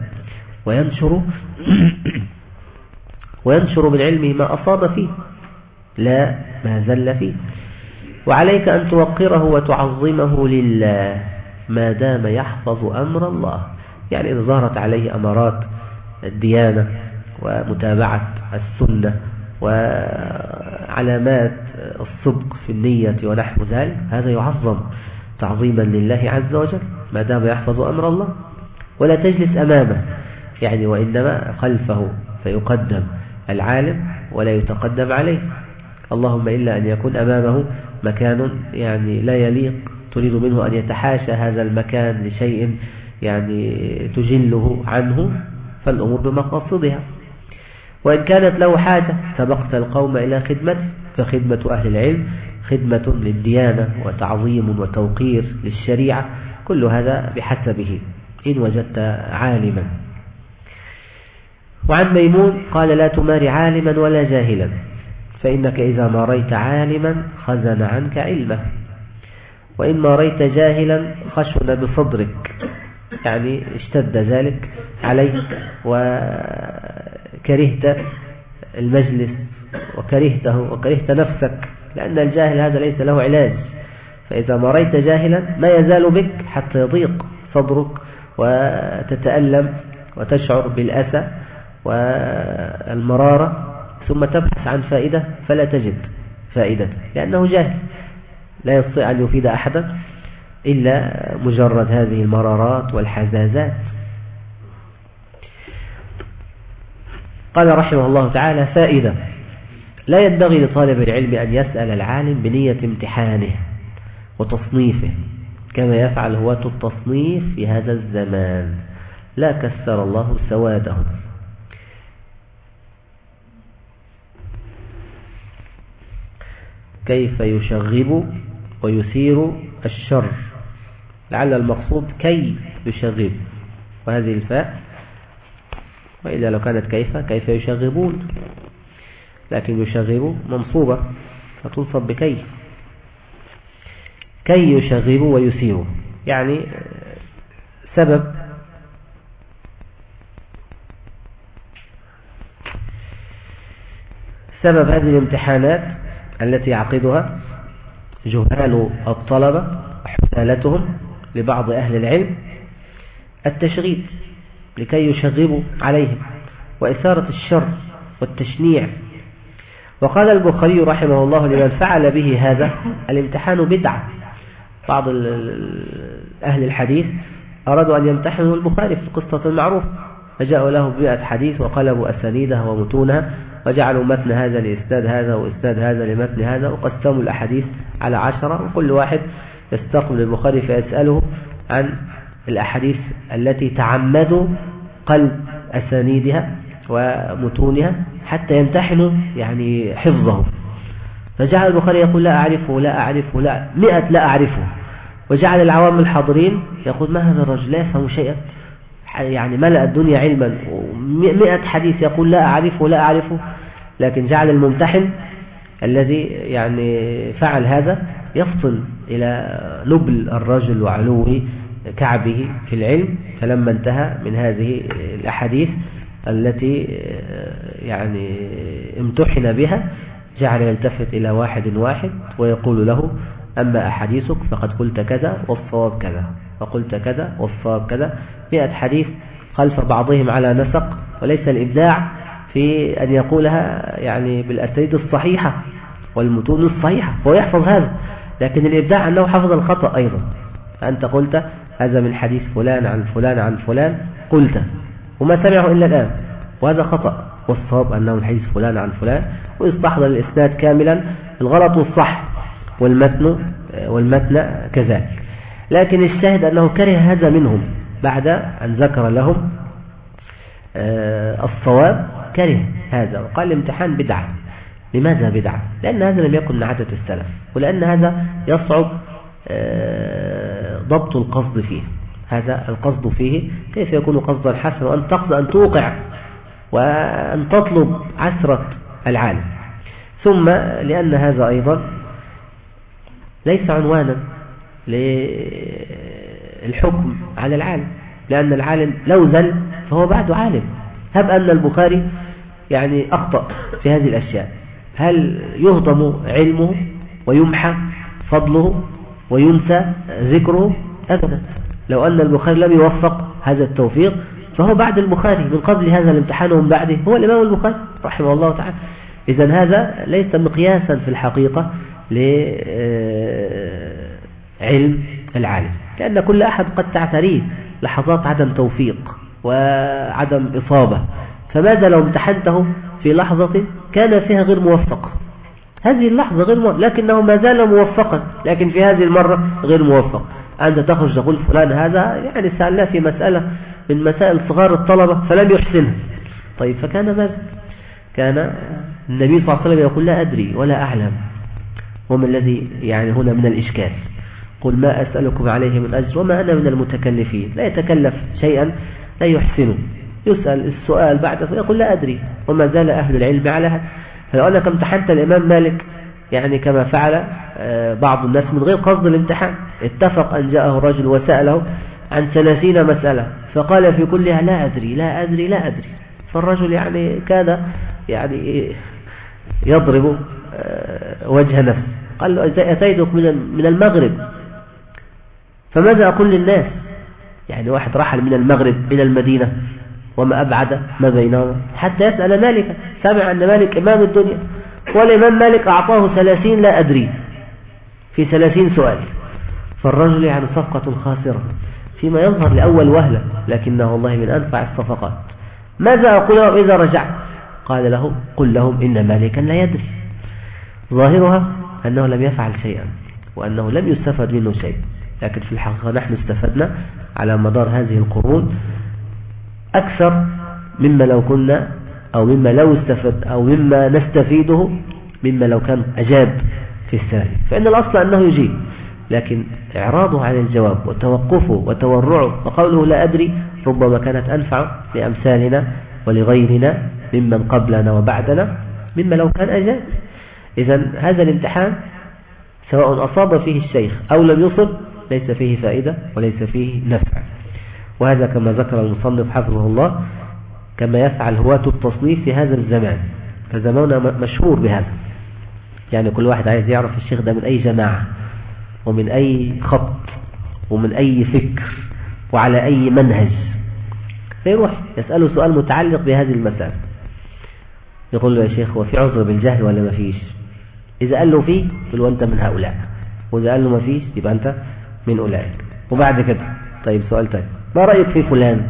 وينشر وينشر من علمه ما أصاب فيه لا ما زل فيه. وعليك أن توقره وتعظمه لله ما دام يحفظ أمر الله. يعني إذا ظهرت عليه أمارات الديانة ومتابعة السنة وعلامات الصدق في النية ونحو ذلك هذا يعظم تعظيما لله عز وجل ما دام يحفظ أمر الله. ولا تجلس أمامه يعني وإنما خلفه فيقدم العالم ولا يتقدم عليه. اللهم إلا أن يكون أمامه مكان يعني لا يليق تريد منه أن يتحاشى هذا المكان لشيء يعني تجله عنه فالأمور بمقاصدها. وإن كانت له حاجة سبقت القوم إلى خدمته فخدمة أهل العلم خدمة للديانة وتعظيم وتوقير للشريعة كل هذا بحسبه. إن وجدت عالما. وعن ميمون قال لا تمار عالما ولا جاهلا فإنك إذا ماريت عالما خزن عنك علمه وإن ماريت جاهلا خشن بصدرك. يعني اشتد ذلك عليك وكرهت المجلس وكرهته وكرهت نفسك لأن الجاهل هذا ليس له علاج. فإذا مريت جاهلا ما يزال بك حتى يضيق صدرك وتتألم وتشعر بالأسى والمرارة ثم تبحث عن فائدة فلا تجد فائدة لأنه جاهل. لا يستطيع أن يفيد أحدا. إلا مجرد هذه المرارات والحزازات. قال رحمه الله تعالى فائدة لا ينبغي لطالب العلم أن يسأل العالم بنية امتحانه وتصنيفه كما يفعل هواة التصنيف في هذا الزمان. لا كسر الله سوادهم كيف يشغب ويثير الشر؟ لعل المقصود كي يشغب وهذه الفاء وإلا لو كانت كيف كيف يشغبون. لكن يشغب منصوبة فتنصب بكي. كي يشغب ويثير يعني سبب. سبب هذه الامتحانات التي يعقدها جهال الطلبة وحثالتهم لبعض أهل العلم التشغيب لكي يشغبوا عليهم وإثارة الشر والتشنيع. وقال البخاري رحمه الله لمن فعل به هذا الامتحان بدعة. بعض أهل الحديث أرادوا أن يمتحنوا البخاري في القصة المعروفة فجاءوا له بمئة حديث وقلبوا أسانيدها ومتونها وجعلوا متن هذا لإسناد هذا وإسناد هذا لمتن هذا وقسموا الأحاديث على عشرة وكل واحد يستقبل البخاري فيسأله عن الأحاديث التي تعمدوا قلب أسانيدها ومتونها حتى يمتحنوا يعني حفظه. فجعل البخاري يقول لا أعرفه لا أعرفه لا مئة لا أعرفه. وجعل العوام الحاضرين يقول ما هذا الرجل؟ لا يفهم شيئا. يعني ملأ الدنيا علما. مئة حديث يقول لا أعرفه لا أعرفه. لكن جعل الممتحن الذي يعني فعل هذا يفصل إلى نبل الرجل وعلو كعبه في العلم فلما انتهى من هذه الأحاديث التي يعني امتحن بها جعل يلتفت إلى واحد واحد ويقول له أما أحاديثك فقد قلت كذا والصواب كذا فقلت كذا والصواب كذا. مئة حديث خلف بعضهم على نسق وليس الإبداع في أن يقولها يعني بالأسانيد الصحيحة والمتون الصحيحة هو يحفظ هذا. لكن الإبداع أنه حفظ الخطأ أيضا. فأنت قلت هذا من حديث فلان عن فلان عن فلان. قلت. وما سمعه إلا الآن. وهذا خطأ. والصواب أنه من حديث فلان عن فلان. ويستحضر الإسناد كاملا. الغلط والصح والمتن والمتن كذلك. لكن الشاهد أنه كره هذا منهم بعد أن ذكر لهم آه، الصواب كره هذا. وقال الامتحان بدعة. لماذا بدعة؟ لأن هذا لم يكن من عادة السلف ولأن هذا يصعب آه، ضبط القصد فيه. هذا القصد فيه كيف يكون قصدا حسنا وأن تقصد أن توقع وأن تطلب عسرة العالم. ثم لأن هذا أيضا ليس عنوانا للحكم على العالم لأن العالم لو زل فهو بعد عالم. هب أن البخاري يعني أخطأ في هذه الأشياء. هل يهضم علمه ويمحى فضله وينسى ذكره؟ أبدا. لو أن البخاري لم يوفق هذا التوفيق فهو بعد البخاري من قبل هذا الامتحان ومن بعده هو الإمام البخاري رحمه الله تعالى. إذا هذا ليس مقياسا في الحقيقة لعلم العالم. لأن كل أحد قد تعتريه لحظات عدم توفيق وعدم إصابة. فماذا لو امتحنته؟ في لحظة كان فيها غير موفق. هذه اللحظة غير موفق لكنه ما زال موفقا لكن في هذه المرة غير موفق. أنت تخرج تقول فلان هذا يعني سألناه في مسألة من مسائل صغار الطلبة فلم يحسنها. طيب فكان ماذا؟ كان النبي صلى الله عليه وسلم يقول لا أدري ولا أعلم. وما الذي يعني هنا من الإشكال؟ قل ما أسألكم عليه من أجر وما أنا من المتكلفين. لا يتكلف شيئا لا يحسنه يسأل السؤال بعد يقول لا أدري وما زال أهل العلم على فلو أنك امتحنت الإمام مالك يعني كما فعل آه، بعض الناس من غير قصد الامتحان اتفق أن جاءه رجل وسأله عن ثلاثين مسألة فقال في كلها لا أدري لا أدري لا أدري. فالرجل يعني كاد يعني يضرب آه، وجه نفسه. قال له أتيتك من المغرب؟ فماذا أقول للناس؟ يعني واحد رحل من المغرب إلى المدينة. وما أبعد ما بينهما. حتى يسأل مالك. سمع أن مالك إمام الدنيا. والإمام مالك أعطاه ثلاثين لا أدري. في ثلاثين سؤال. فالرجل يعني صفقة خاسرة. فيما يظهر لأول وهلة لكنه والله من أنفع الصفقات. ماذا أقول لهم إذا رجعت؟ قال له قل لهم إن مالكا لا يدري. ظاهرها أنه لم يفعل شيئا وأنه لم يستفد منه شيء. لكن في الحقيقة نحن استفدنا على مدار هذه القرون أكثر مما لو كنا أو مما لو استفد أو مما نستفيده مما لو كان أجاب في الثاني فإن الأصل أنه يجيب لكن إعراضه عن الجواب وتوقفه وتورعه وقوله لا أدري ربما كانت أنفع لأمثالنا ولغيرنا ممن قبلنا وبعدنا مما لو كان أجاب. إذا هذا الامتحان سواء أصاب فيه الشيخ أو لم يصب ليس فيه فائدة وليس فيه نفع. وهذا كما ذكر المصنف حفظه الله كما يفعل هواة التصنيف في هذا الزمان. فزماننا مشهور بهذا. يعني كل واحد عايز يعرف الشيخ ده من أي جماعة ومن أي خط ومن أي فكر وعلى أي منهج. فيروح يسأله سؤال متعلق بهذه المسألة. يقول له يا شيخ وفي عذر بالجهل ولا ما فيش؟ إذا قال له فيه يقول أنت من هؤلاء. وإذا قال له ما فيش يبقى أنت من أولئك. وبعد كده طيب سؤال تاني. ما رأيك في فلان؟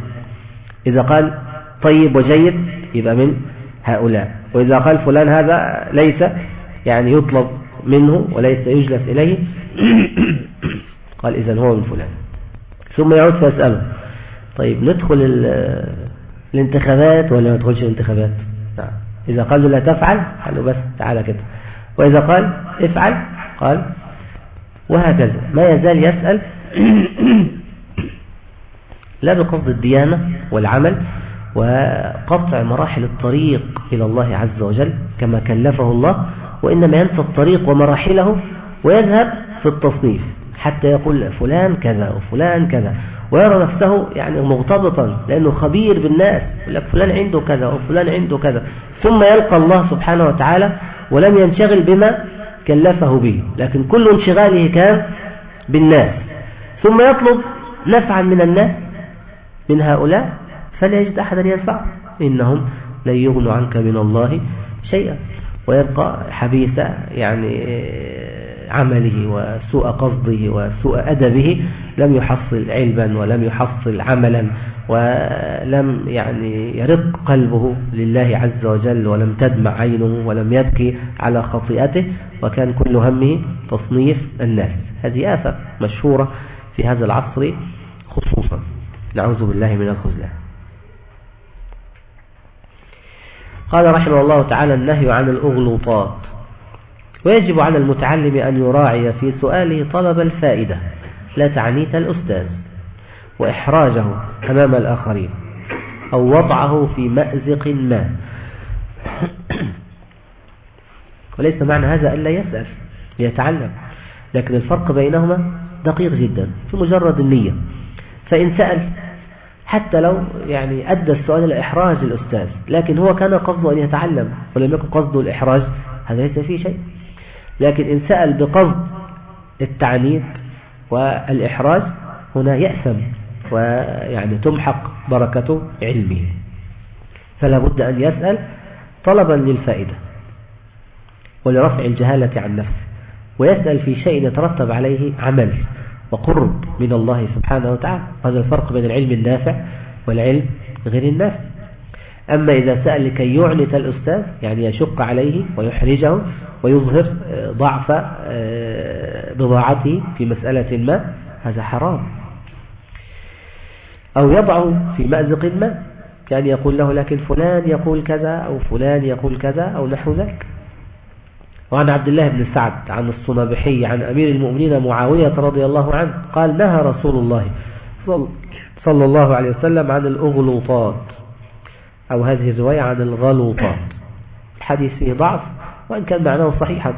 إذا قال طيب وجيد يبقى من هؤلاء. وإذا قال فلان هذا ليس يعني يطلب منه وليس يجلس إليه قال إذا هو من فلان. ثم يعود فيسأله طيب ندخل الانتخابات ولا ما ندخلش الانتخابات؟ نعم. إذا قال له لا تفعل قال له بس تعالى كده. وإذا قال افعل قال وهكذا. ما يزال يسأل لا بقصد الديانة والعمل وقطع مراحل الطريق إلى الله عز وجل كما كلفه الله وإنما ينسى الطريق ومراحله ويذهب في التصنيف حتى يقول فلان كذا وفلان كذا ويرى نفسه يعني مغتبطا لأنه خبير بالناس يقول لك فلان عنده كذا وفلان عنده كذا ثم يلقى الله سبحانه وتعالى ولم ينشغل بما كلفه به لكن كل انشغاله كان بالناس ثم يطلب نفعا من الناس من هؤلاء فلا يجد أحدا ينفع. إنهم لن يغنوا عنك من الله شيئا. ويبقى حبيث يعني عمله وسوء قصده وسوء أدبه لم يحصل علما ولم يحصل عملا ولم يعني يرق قلبه لله عز وجل ولم تدمع عينه ولم يبكي على خطيئته. وكان كل همه تصنيف الناس. هذه آفة مشهورة في هذا العصر خصوصا. نعوذ بالله من الخزلان قال رحمه الله تعالى النهي عن الأغلوطات. ويجب على المتعلم أن يراعي في سؤاله طلب الفائدة. لا تعنيت الأستاذ. وإحراجه أمام الآخرين. أو وضعه في مأزق ما. وليس معنى هذا ألا يسأل ليتعلم لكن الفرق بينهما دقيق جدا في مجرد النية. فإن سأل حتى لو يعني أدى السؤال إلى إحراج الأستاذ لكن هو كان قصده أن يتعلم ولم يكن قصده الإحراج هذا ليس فيه شيء. لكن إن سأل بقصد التعنيف والإحراج هنا يأثم ويعني تمحق بركة علمه. فلا بد أن يسأل طلبا للفائدة ولرفع الجهالة عن نفسه ويسأل في شيء يترتب عليه عمل. وقرب من الله سبحانه وتعالى. هذا الفرق بين العلم النافع والعلم غير النافع. أما إذا سأل لكي يعنت الأستاذ يعني يشق عليه ويحرجه ويظهر ضعف آه، بضاعته في مسألة ما هذا حرام. أو يضعه في مأزق ما يعني يقول له لكن فلان يقول كذا أو فلان يقول كذا أو نحو ذلك. وعن عبد الله بن سعد عن الصنابحي عن أمير المؤمنين معاوية رضي الله عنه قال نهى رسول الله صلى الله عليه وسلم عن الأغلوطات أو هذه الرواية عن الغلوطات. الحديث فيه ضعف وإن كان معناه صحيحا.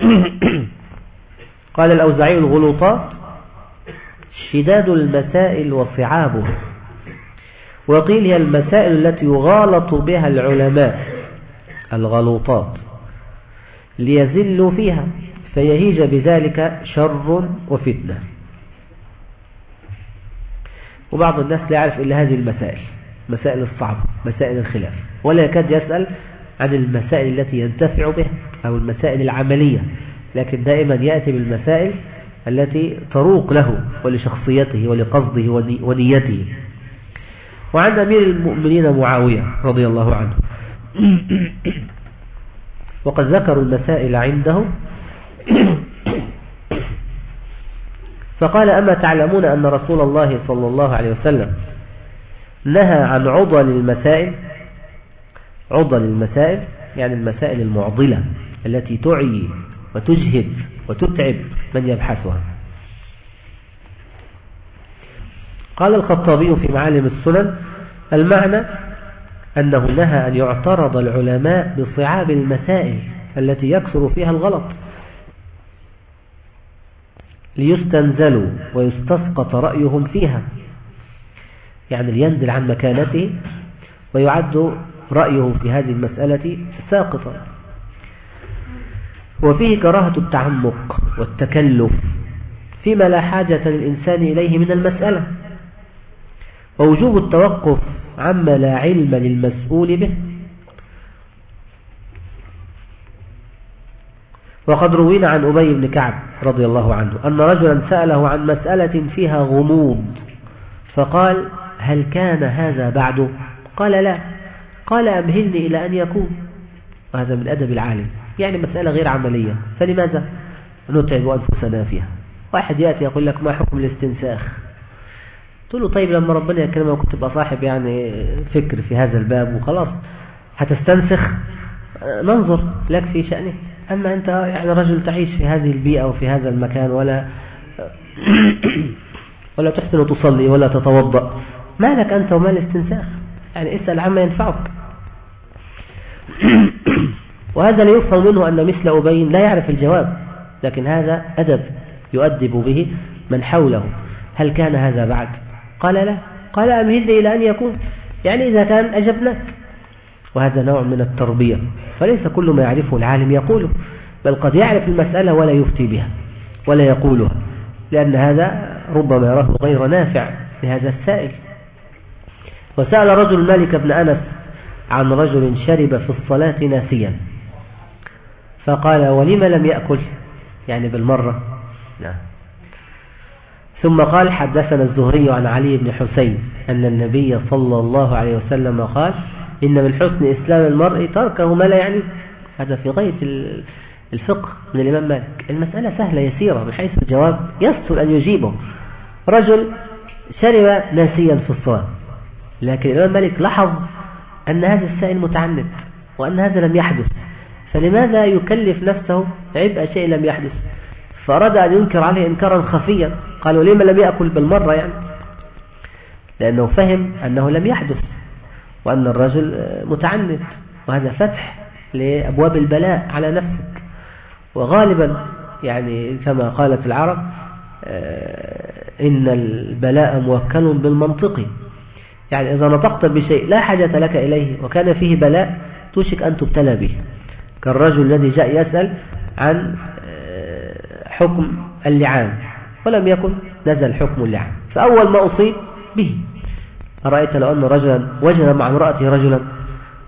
قال الأوزعي الغلوطات شداد المسائل وصعابها. وقيل هي المسائل التي يغالط بها العلماء. الغلوطات. ليزلوا فيها فيهيج بذلك شر وفتنة. وبعض الناس لا يعرف إلا هذه المسائل مسائل الصعبة مسائل الخلاف. ولا يكاد يسأل عن المسائل التي ينتفع بها أو المسائل العملية لكن دائما يأتي بالمسائل التي تروق له ولشخصيته ولقصده ونيته. وعن أمير المؤمنين معاوية رضي الله عنه. وقد ذكروا المسائل عنده فقال أما تعلمون أن رسول الله صلى الله عليه وسلم نهى عن عضل المسائل؟ عضل المسائل يعني المسائل المعضلة التي تعي وتجهد وتتعب من يبحثها. قال الخطابي في معالم السنن المعنى أنه نهى أن يعترض العلماء بصعاب المسائل التي يكثر فيها الغلط. ليستنزلوا ويستسقط رأيهم فيها. يعني لينزل عن مكانته ويعد رأيه في هذه المسألة ساقطا. وفيه كراهة التعمق والتكلف فيما لا حاجة للإنسان إليه من المسألة. ووجوب التوقف عما لا علم للمسؤول به. وقد روينا عن أبي بن كعب رضي الله عنه أن رجلا سأله عن مسألة فيها غموض فقال هل كان هذا بعده قال لا. قال أمهلني إلى أن يكون. وهذا من أدب العالم يعني مسألة غير عملية. فلماذا؟ نتعب أنفسنا فيها. واحد يأتي يقول لك ما حكم الاستنساخ؟ تقول له طيب لما ربنا يكرمك كنت تبقى صاحب يعني فكر في هذا الباب وخلاص هتستنسخ؟ ننظر لك في شأنه. أما أنت يعني رجل تعيش في هذه البيئة وفي هذا المكان ولا ولا تحسن تصلي ولا تتوضأ ما لك أنت وما الاستنساخ؟ يعني اسأل عما ينفعك. وهذا لا يفهم منه أن مثل أبين لا يعرف الجواب لكن هذا أدب يؤدب به من حوله. هل كان هذا بعد؟ قال لا قال أمهلني إلى أن يكون يعني إذا كان أجبناك وهذا نوع من التربية فليس كل ما يعرفه العالم يقوله بل قد يعرف المسألة ولا يفتي بها ولا يقولها لأن هذا ربما يراه غير نافع لهذا السائل. وسأل رجل مالك بن أنس عن رجل شرب في الصلاة ناسيا فقال ولم لم يأكل؟ يعني بالمرة. نعم. ثم قال حدثنا الزهري عن علي بن حسين أن النبي صلى الله عليه وسلم قال إن من حسن إسلام المرء تركه ما لا يعني هذا في غاية الفقه من الإمام مالك. المسألة سهلة يسيرة من حيث الجواب يسهل أن يجيبه. رجل شرب ناسيا في الصلاة. لكن الإمام مالك لاحظ أن هذا السائل متعمد وأن هذا لم يحدث. فلماذا يكلف نفسه عبء شيء لم يحدث؟ فأراد أن ينكر عليه إنكارا خفيا. قالوا لما لم يأكل بالمرة يعني؟ لأنه فهم أنه لم يحدث وأن الرجل متعنت وهذا فتح لأبواب البلاء على نفسك. وغالبا يعني كما قالت العرب آه، إن البلاء موكل بالمنطق. يعني إذا نطقت بشيء لا حاجة لك إليه وكان فيه بلاء توشك أن تبتلى به. كالرجل الذي جاء يسأل عن آه، حكم اللعان. ولم يكن نزل حكم اللعان فأول ما أصيب به أرأيت لو أن رجلا وجد مع امرأته رجلا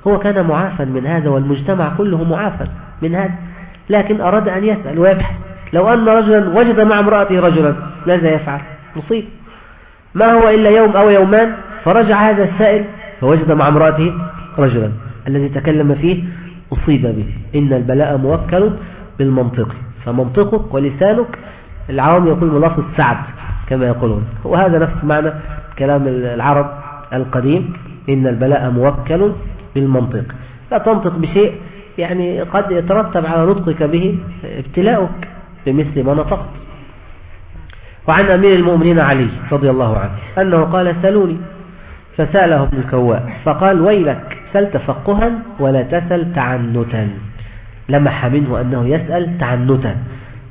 هو كان معافا من هذا والمجتمع كله معافا من هذا لكن أراد أن يسأل ويبحث. لو أن رجلا وجد مع امرأته رجلا ماذا يفعل؟ مصيب ما هو إلا يوم أو يومان فرجع هذا السائل فوجد مع امرأته رجلا. الذي تكلم فيه أصيب به. إن البلاء موكل بالمنطق. فمنطقك ولسانك العوام يقول ملفظ سعد كما يقولون. وهذا نفس معنى كلام العرب القديم إن البلاء موكل بالمنطق. لا تنطق بشيء يعني قد يترتب على نطقك به ابتلاؤك بمثل ما نطقت. وعن أمير المؤمنين علي رضي الله عنه أنه قال سلوني فسأله ابن الكواء فقال ويلك سل تفقها ولا تسل تعنتا. لمح منه أنه يسأل تعنتا.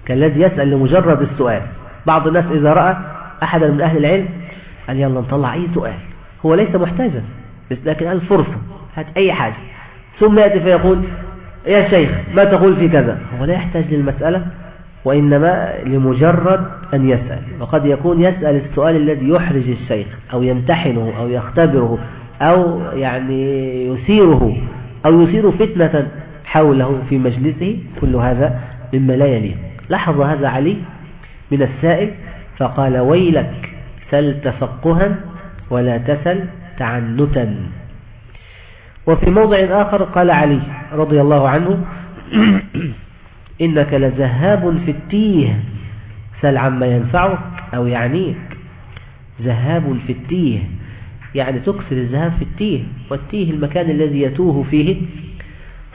كالذي يسأل لمجرد السؤال. بعض الناس إذا رأى أحدا من أهل العلم قال يلا نطلع أي سؤال. هو ليس محتاجا لكن قال فرصة هات أي حاجة. ثم يأتي فيقول يا شيخ ما تقول في كذا؟ هو لا يحتاج للمسألة وإنما لمجرد أن يسأل. وقد يكون يسأل السؤال الذي يحرج الشيخ أو يمتحنه أو يختبره أو يعني يثيره أو يثير فتنة حوله في مجلسه كل هذا مما لا يليق. لاحظ هذا علي من السائل فقال ويلك سل تفقها ولا تسل تعنتا. وفي موضع آخر قال علي رضي الله عنه إنك لذهاب في التيه سل عما ينفعك أو يعنيك. ذهاب في التيه يعني تكسر الذهاب في التيه والتيه المكان الذي يتوه فيه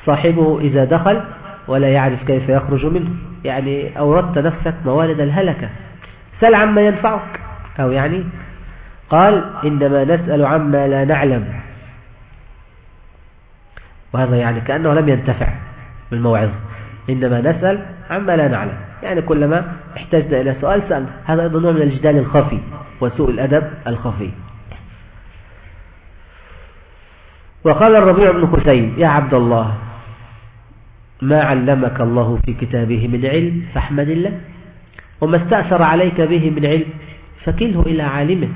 صاحبه إذا دخل ولا يعرف كيف يخرج منه. يعني أوردت نفسك موارد الهلكة. سل عما ينفعك. أو يعني قال إنما نسأل عما لا نعلم. وهذا يعني كأنه لم ينتفع بالموعظة. إنما نسأل عما لا نعلم. يعني كلما احتجنا إلى سؤال سأل. هذا أيضا نوع من الجدال الخفي وسوء الأدب الخفي. وقال الربيع بن حسين يا عبد الله ما علمك الله في كتابه من علم فاحمد الله. وما استأثر عليك به من علم فكله إلى عالمه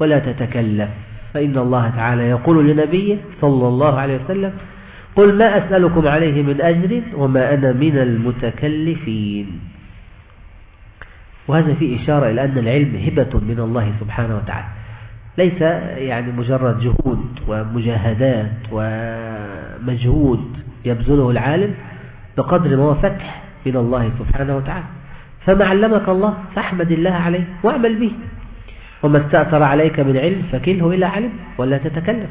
ولا تتكلف. فإن الله تعالى يقول لنبيه صلى الله عليه وسلم قل ما أسألكم عليه من أجر وما أنا من المتكلفين. وهذا في إشارة إلى أن العلم هبة من الله سبحانه وتعالى. ليس يعني مجرد جهود ومجاهدات ومجهود يبذله العالم بقدر ما هو فتح من الله سبحانه وتعالى. فما علمك الله فاحمد الله عليه واعمل به. وما استأثر عليك من علم فكله إلى علم ولا تتكلف.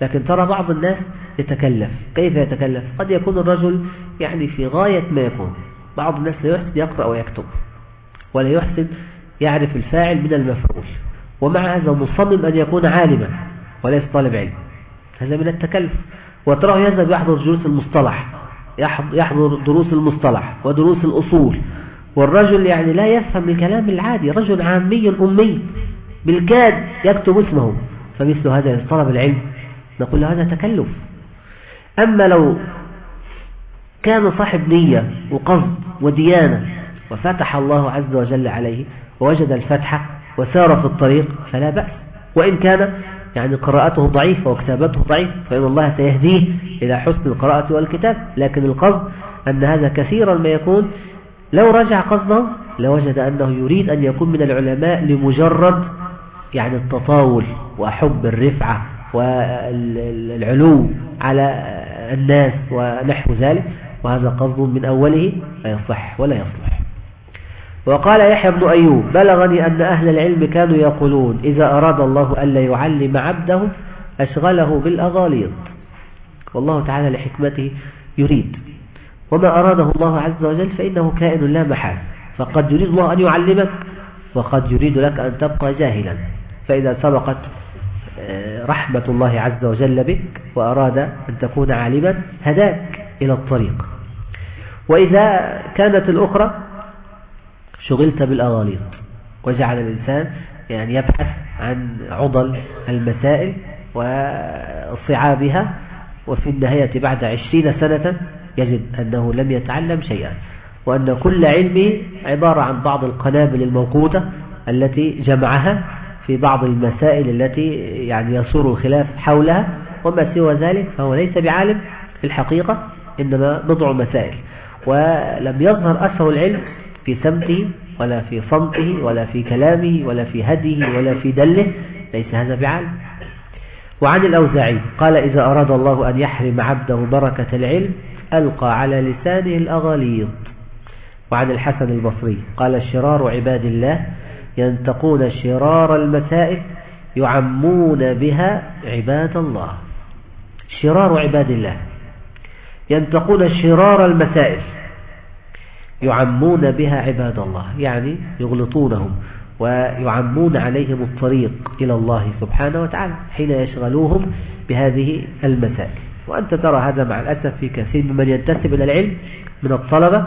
لكن ترى بعض الناس يتكلف. كيف يتكلف؟ قد يكون الرجل يعني في غاية ما يكون. بعض الناس لا يحسن يقرأ ويكتب ولا يحسن يعرف الفاعل من المفعول. ومع هذا مصمم أن يكون عالما وليس طالب علم. هذا من التكلف. وتراه يذهب يحضر دروس المصطلح. يحضر دروس المصطلح ودروس الأصول. والرجل يعني لا يفهم الكلام العادي رجل عامي أمي بالكاد يكتب اسمه. فمثل هذا طلب العلم. نقول هذا تكلف. أما لو كان صاحب نية وقصد وديانة وفتح الله عز وجل عليه ووجد الفتحة وسار في الطريق فلا بأس. وإن كان يعني قراءته ضعيفة وكتابته ضعيفة فإن الله سيهديه إلى حسن القراءة والكتاب. لكن القصد أن هذا كثيرا ما يكون لو رجع قصده لوجد أنه يريد أن يكون من العلماء لمجرد يعني التطاول وحب الرفعة والعلو على الناس ونحو ذلك وهذا قصد من أوله لا يصح ولا يصلح. وقال يحيى بن أيوب بلغني أن أهل العلم كانوا يقولون إذا أراد الله ألا يعلم عبده أشغله بالأغاليط. والله تعالى لحكمته يريد. وما أراده الله عز وجل فإنه كائن لا محال. فقد يريد الله أن يعلمك وقد يريد لك أن تبقى جاهلا. فإذا سبقت آه، رحمة الله عز وجل بك وأراد أن تكون عالما هداك إلى الطريق. وإذا كانت الأخرى شغلت بالأغاليط. وجعل الإنسان يعني يبحث عن عضل المسائل وصعابها وفي النهاية بعد عشرين سنة يجد أنه لم يتعلم شيئا. وأن كل علمه عبارة عن بعض القنابل الموقوتة التي جمعها في بعض المسائل التي يعني يصور الخلاف حولها وما سوى ذلك فهو ليس بعالم في الحقيقة إنما بضع مسائل. ولم يظهر أثر العلم في سمته ولا في صمته ولا في كلامه ولا في هديه ولا في دله ليس هذا بعالم وعن الأوزاعي قال إذا أراد الله أن يحرم عبده بركة العلم ألقى على لسانه الأغاليط وعن الحسن البصري قال شرار عباد الله ينتقون شرار المسائل يعمون بها عباد الله. شرار عباد الله ينتقون شرار المسائل يعمون بها عباد الله يعني يغلطونهم ويعمون عليهم الطريق إلى الله سبحانه وتعالى حين يشغلوهم بهذه المسائل. وأنت ترى هذا مع الأسف في كثير ممن ينتسب إلى العلم من الطلبة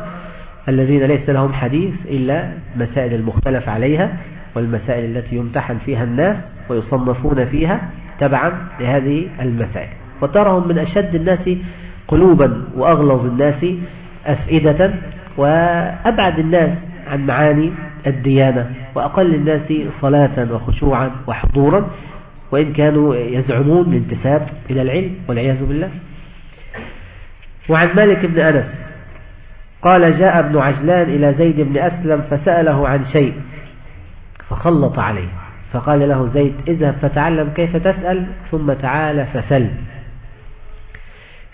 الذين ليس لهم حديث إلا مسائل المختلف عليها والمسائل التي يمتحن فيها الناس ويصنفون فيها تبعا لهذه المسائل. وترهم من أشد الناس قلوبا وأغلظ الناس أفئدة وأبعد الناس عن معاني الديانة وأقل الناس صلاة وخشوعا وحضورا وإن كانوا يزعمون الانتساب إلى العلم والعياذ بالله. وعن مالك بن أنس قال جاء ابن عجلان إلى زيد بن أسلم فسأله عن شيء فخلط عليه فقال له زيد اذهب فتعلم كيف تسأل ثم تعال فسل.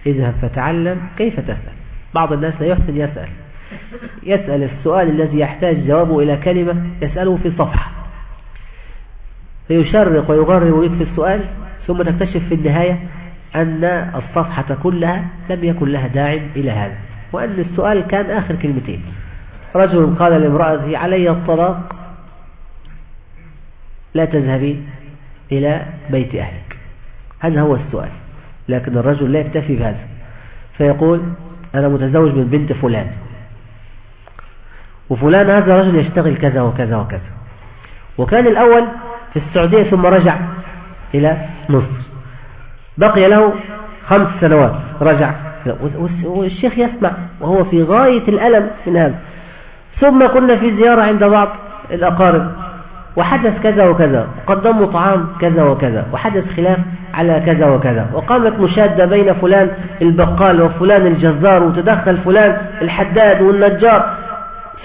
اذهب فتعلم كيف تسأل. بعض الناس لا يحسن يسأل. يسأل السؤال الذي يحتاج جوابه إلى كلمة يسأله في صفحة. فيشرق ويغرر ويك في السؤال ثم تكتشف في النهاية أن الصفحة كلها لم يكن لها داع إلى هذا وأن السؤال كان آخر كلمتين. رجل قال لامرأته علي الطلاق لا تذهبي إلى بيت أهلك. هذا هو السؤال لكن الرجل لا يكتفي بهذا. فيقول أنا متزوج من بنت فلان. وفلان هذا رجل يشتغل كذا وكذا وكذا. وكان الأول في السعودية ثم رجع إلى مصر. بقي له خمس سنوات رجع. والشيخ يسمع وهو في غاية الألم من هذا. ثم كنا في زيارة عند بعض الأقارب وحدث كذا وكذا قدموا طعام كذا وكذا وحدث خلاف على كذا وكذا. وقامت مشادة بين فلان البقال وفلان الجزار وتدخل فلان الحداد والنجار.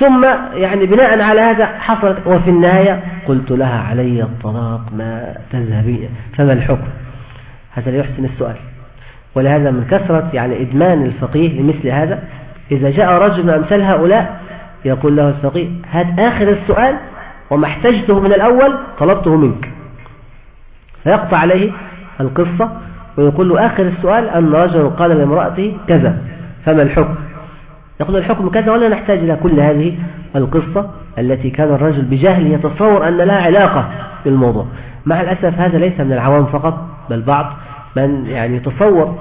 ثم يعني بناء على هذا حصل وفي النهاية قلت لها علي الطلاق ما تذهبي فما الحكم؟ هذا لا يحسن السؤال. ولهذا من كثرة يعني إدمان الفقيه لمثل هذا إذا جاء رجل من أمثال هؤلاء يقول له الفقيه هات آخر السؤال وما احتجته من الأول طلبته منك. فيقطع عليه القصة ويقول له آخر السؤال أن رجل قال لامرأته كذا فما الحكم؟ يقول الحكم كذا ولا نحتاج إلى كل هذه القصة التي كان الرجل بجهل يتصور أن لها علاقة بالموضوع. مع الأسف هذا ليس من العوام فقط بل بعض من يعني يتصور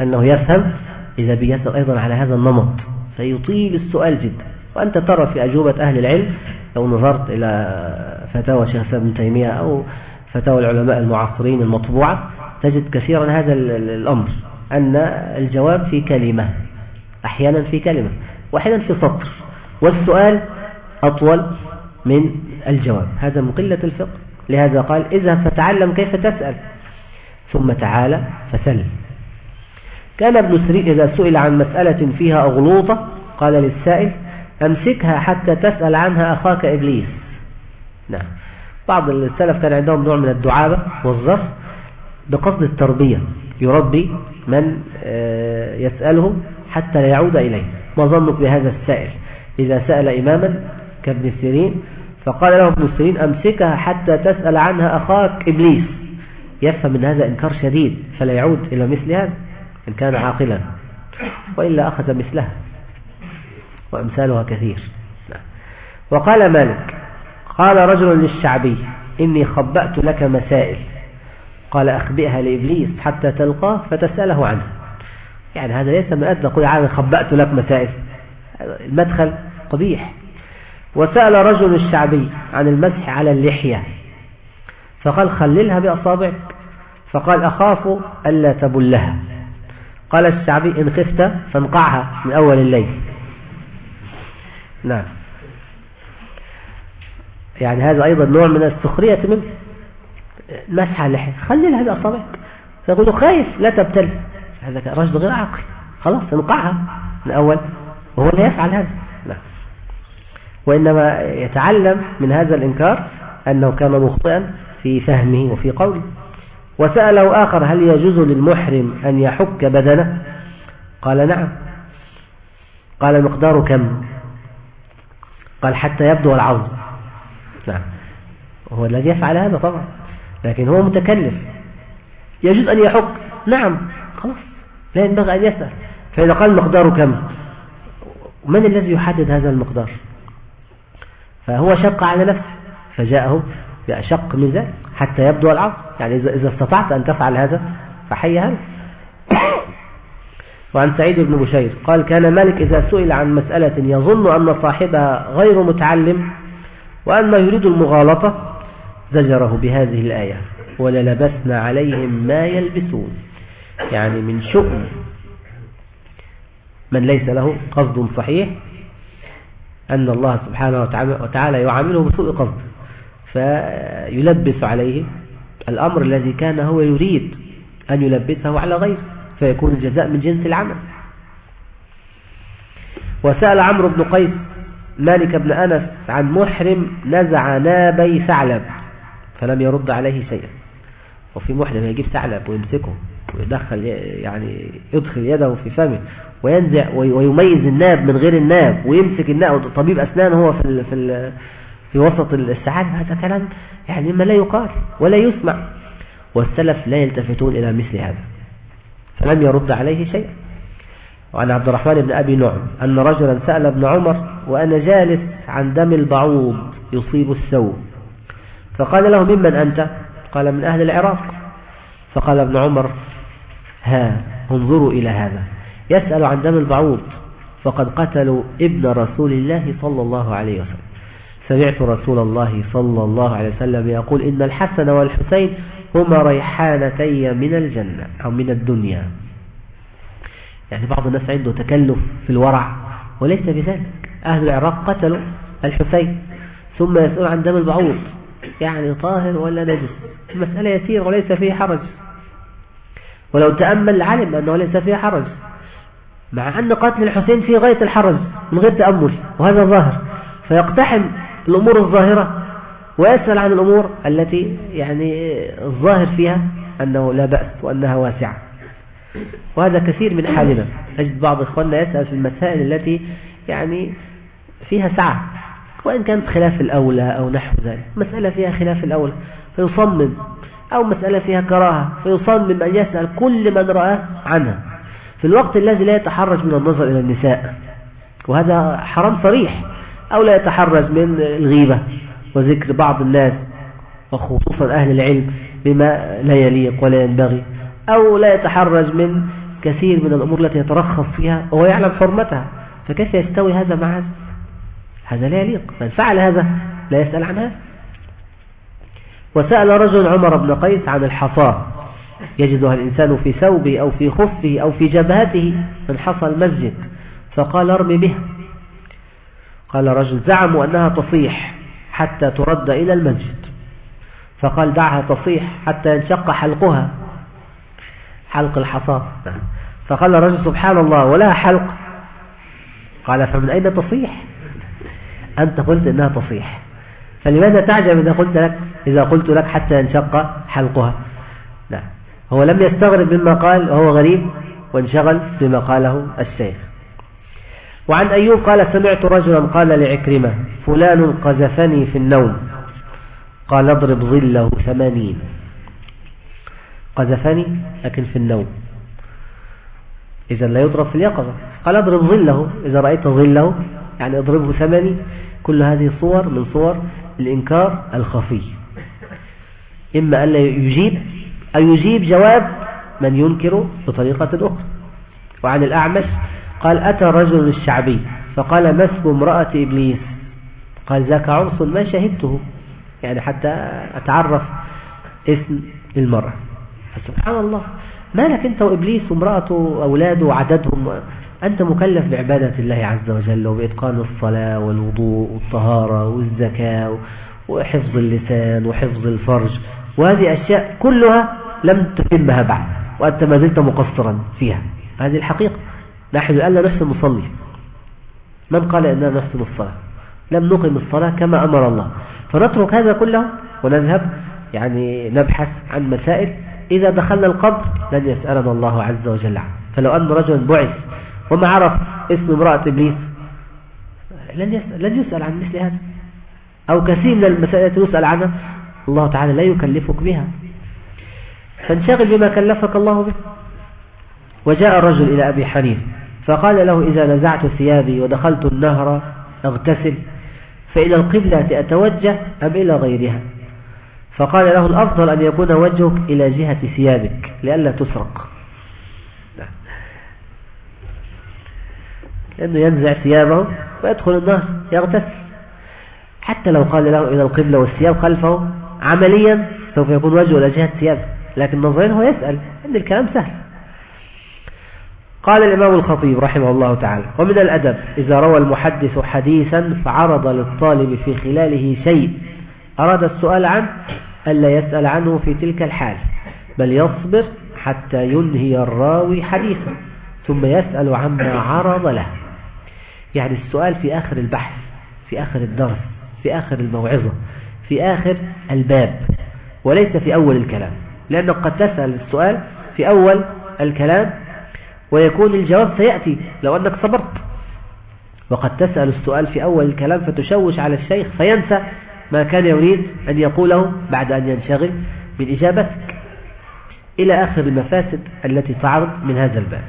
أنه يفهم إذا بيسأل أيضا على هذا النمط. فيطيل السؤال جدا. وأنت ترى في أجوبة أهل العلم لو نظرت إلى فتاوى شيخ ابن تيمية أو فتاوى العلماء المعاصرين المطبوعة تجد كثيرا هذا الأمر أن الجواب في كلمة. أحيانا في كلمة وأحيانا في سطر. والسؤال أطول من الجواب. هذا من قلة الفقه. لهذا قال اذهب فتعلم كيف تسأل. ثم تعالى فسل. كان ابن سري إذا سئل عن مسألة فيها أغلوطة قال للسائل أمسكها حتى تسأل عنها أخاك إبليس. نعم. بعض السلف كان عندهم نوع من الدعابة والظرف بقصد التربية. يربي من آه، يسأله حتى لا يعود إليه. ما ظنك بهذا السائل؟ إذا سأل إماما كابن سيرين فقال له ابن سيرين أمسكها حتى تسأل عنها أخاك إبليس. يفهم من هذا إنكار شديد فلا يعود إلى مثل هذا إن كان عاقلا. وإلا أخذ مثلها وأمثالها كثير. وقال مالك قال رجل للشعبي إني خبأت لك مسائل. قال أخبئها لإبليس حتى تلقاه فتسأله عنه. يعني هذا ليس من أدنى قل عام خبأت لك مسائل. المدخل قبيح. وسأل رجل الشعبي عن المسح على اللحية. فقال خللها بأصابعك. فقال أخاف ألا تبلها. قال الشعبي إن خفت فانقعها من أول الليل. نعم. يعني هذا أيضا نوع من السخرية منه مسح اللحية. خللها بأصابعك. فيقول خايف لا تبتل. هذا رجل غير عاقل. خلاص انقعها من أول وهو لا يفعل هذا. لا. وإنما يتعلم من هذا الإنكار أنه كان مخطئا في فهمه وفي قوله. وسأله آخر هل يجوز للمحرم أن يحك بدنه؟ قال نعم. قال مقدار كم؟ قال حتى يبدو العظم نعم. هو الذي يفعل هذا طبعا. لكن هو متكلف. يجوز أن يحك؟ نعم. لا ينبغي أن يسأل. فإذا قال مقدار كم؟ من الذي يحدد هذا المقدار؟ فهو شق على نفسه. فجاءه بأشق من ذلك حتى يبدو العظم. يعني إذا استطعت أن تفعل هذا فحي هذا وعن سعيد بن بشير قال كان مالك إذا سئل عن مسألة يظن أن صاحبها غير متعلم وأن يريد المغالطة زجره بهذه الآية وللبسنا عليهم ما يلبسون. يعني من شؤم من ليس له قصد صحيح أن الله سبحانه وتعالى يعامله بسوء قصد فيلبس عليه الأمر الذي كان هو يريد أن يلبسه على غيره فيكون الجزاء من جنس العمل. وسأل عمرو بن قيس مالك بن أنس عن محرم نزع نابي ثعلب فلم يرد عليه شيئا. وفي محرم يجيب ثعلب ويمسكه. ويدخل يعني يدخل يده في فمه وينزع ويميز الناب من غير الناب ويمسك الناب طبيب أسنان هو في في في وسط السعادة هذا كلام يعني ما لا يقال ولا يسمع. والسلف لا يلتفتون إلى مثل هذا فلم يرد عليه شيء. وعن عبد الرحمن بن أبي نعم أن رجلا سأل ابن عمر وأنا جالس عن دم البعوض يصيب السوء فقال له ممن أنت؟ قال من أهل العراق. فقال ابن عمر ها انظروا إلى هذا. يسأل عن دم البعوض فقد قتلوا ابن رسول الله صلى الله عليه وسلم. سمعت رسول الله صلى الله عليه وسلم يقول إن الحسن والحسين هما ريحانتي من الجنة أو من الدنيا. يعني بعض الناس عنده تكلف في الورع وليس بذلك. أهل العراق قتلوا الحسين ثم يسأل عن دم البعوض. يعني طاهر ولا نجس؟ المسألة يسيرة وليس فيه حرج. ولو تأمل علم أنه ليس فيه حرج. مع أن قتل الحسين في غاية الحرج من غير تأمل وهذا ظاهر. فيقتحم الأمور الظاهرة ويسأل عن الأمور التي يعني الظاهر فيها أنه لا بأس وأنها واسعة. وهذا كثير من حالنا أجد بعض إخواننا يسأل في المسائل التي يعني فيها سعة وإن كانت خلاف الأولى أو نحو ذلك. مسألة فيها خلاف الأولى. فيصمم أو مسألة فيها كراهة فيصمم أن يسأل كل من رأى عنها. في الوقت الذي لا يتحرج من النظر إلى النساء وهذا حرام صريح أو لا يتحرج من الغيبة وذكر بعض الناس وخصوصا أهل العلم بما لا يليق ولا ينبغي أو لا يتحرج من كثير من الأمور التي يترخص فيها وهو يعلم حرمتها. فكيف يستوي هذا مع هذا هذا لا يليق. من فعل هذا لا يسأل عنها. وسأل رجل عمر بن قيس عن الحصاة يجدها الإنسان في ثوبه أو في خفه أو في جبهته من حصى المسجد. فقال ارمي بها قال رجل زعموا أنها تصيح حتى ترد إلى المسجد. فقال دعها تصيح حتى ينشق حلقها. حلق الحصى. فقال الرجل سبحان الله ولا حلق. قال فمن أين تصيح؟ أنت قلت أنها تصيح. فلماذا تعجب إذا قلت لك؟ إذا قلت لك حتى ينشق حلقها. لا. هو لم يستغرب مما قال وهو غريب وانشغل بما قاله الشيخ. وعن أيوب قال سمعت رجلا قال لعكرمة فلان قذفني في النوم. قال اضرب ظله ثمانين. قذفني؟ لكن في النوم. إذا لا يضرب في اليقظة. قال اضرب ظله. إذا رأيت ظله يعني اضربه ثماني كل هذه صور من صور الإنكار الخفي. إما أن يجيب أو يجيب جواب من ينكر بطريقة أخرى. وعن الأعمش قال أتى رجل الشعبي فقال ما اسم امرأة إبليس؟ قال ذاك عرس ما شهدته يعني حتى أتعرف اسم المرأة. فسبحان الله. ما لك أنت وإبليس وامرأته وأولاده وعددهم؟ أنت مكلف بعبادة الله عز وجل وبإتقان الصلاة والوضوء والطهارة والزكاة وحفظ اللسان وحفظ الفرج. وهذه أشياء كلها لم تتمها بعد وأنت ما زلت مقصرا فيها. هذه الحقيقة. نحن ألا نحسن نصلي. من قال أننا نحسن الصلاة؟ لم نقم الصلاة كما أمر الله. فنترك هذا كله ونذهب يعني نبحث عن مسائل. إذا دخلنا القبر لن يسألنا الله عز وجل. فلو أن رجل بعث وما عرف اسم امرأة إبليس لن يسأل, لن يسأل عن مثل هذا. أو كثير من المسائل التي يسأل عنها. الله تعالى لا يكلفك بها. فانشغل بما كلفك الله به. وجاء الرجل إلى أبي حنيف فقال له إذا نزعت ثيابي ودخلت النهر اغتسل فإلى القبلة أتوجه أم إلى غيرها؟ فقال له الأفضل أن يكون وجهك إلى جهة ثيابك لئلا تسرق. لأنه ينزع ثيابه ويدخل النهر يغتسل. حتى لو قال له إلى القبلة والثياب خلفه عمليا سوف يكون وجهه إلى جهة ثيابه لكن نظريا هو يسأل. أن الكلام سهل. قال الإمام الخطيب رحمه الله تعالى ومن الأدب إذا روى المحدث حديثا فعرض للطالب في خلاله شيء أراد السؤال عنه ألا يسأل عنه في تلك الحال بل يصبر حتى ينهي الراوي حديثا ثم يسأل عما عرض له. يعني السؤال في آخر البحث في آخر الدرس في آخر الموعظة. في آخر الباب وليس في أول الكلام لأنك قد تسأل السؤال في أول الكلام ويكون الجواب سيأتي لو أنك صبرت. وقد تسأل السؤال في أول الكلام فتشوش على الشيخ فينسى ما كان يريد أن يقوله بعد أن ينشغل من إجابتك إلى آخر المفاسد التي تعرض من هذا الباب.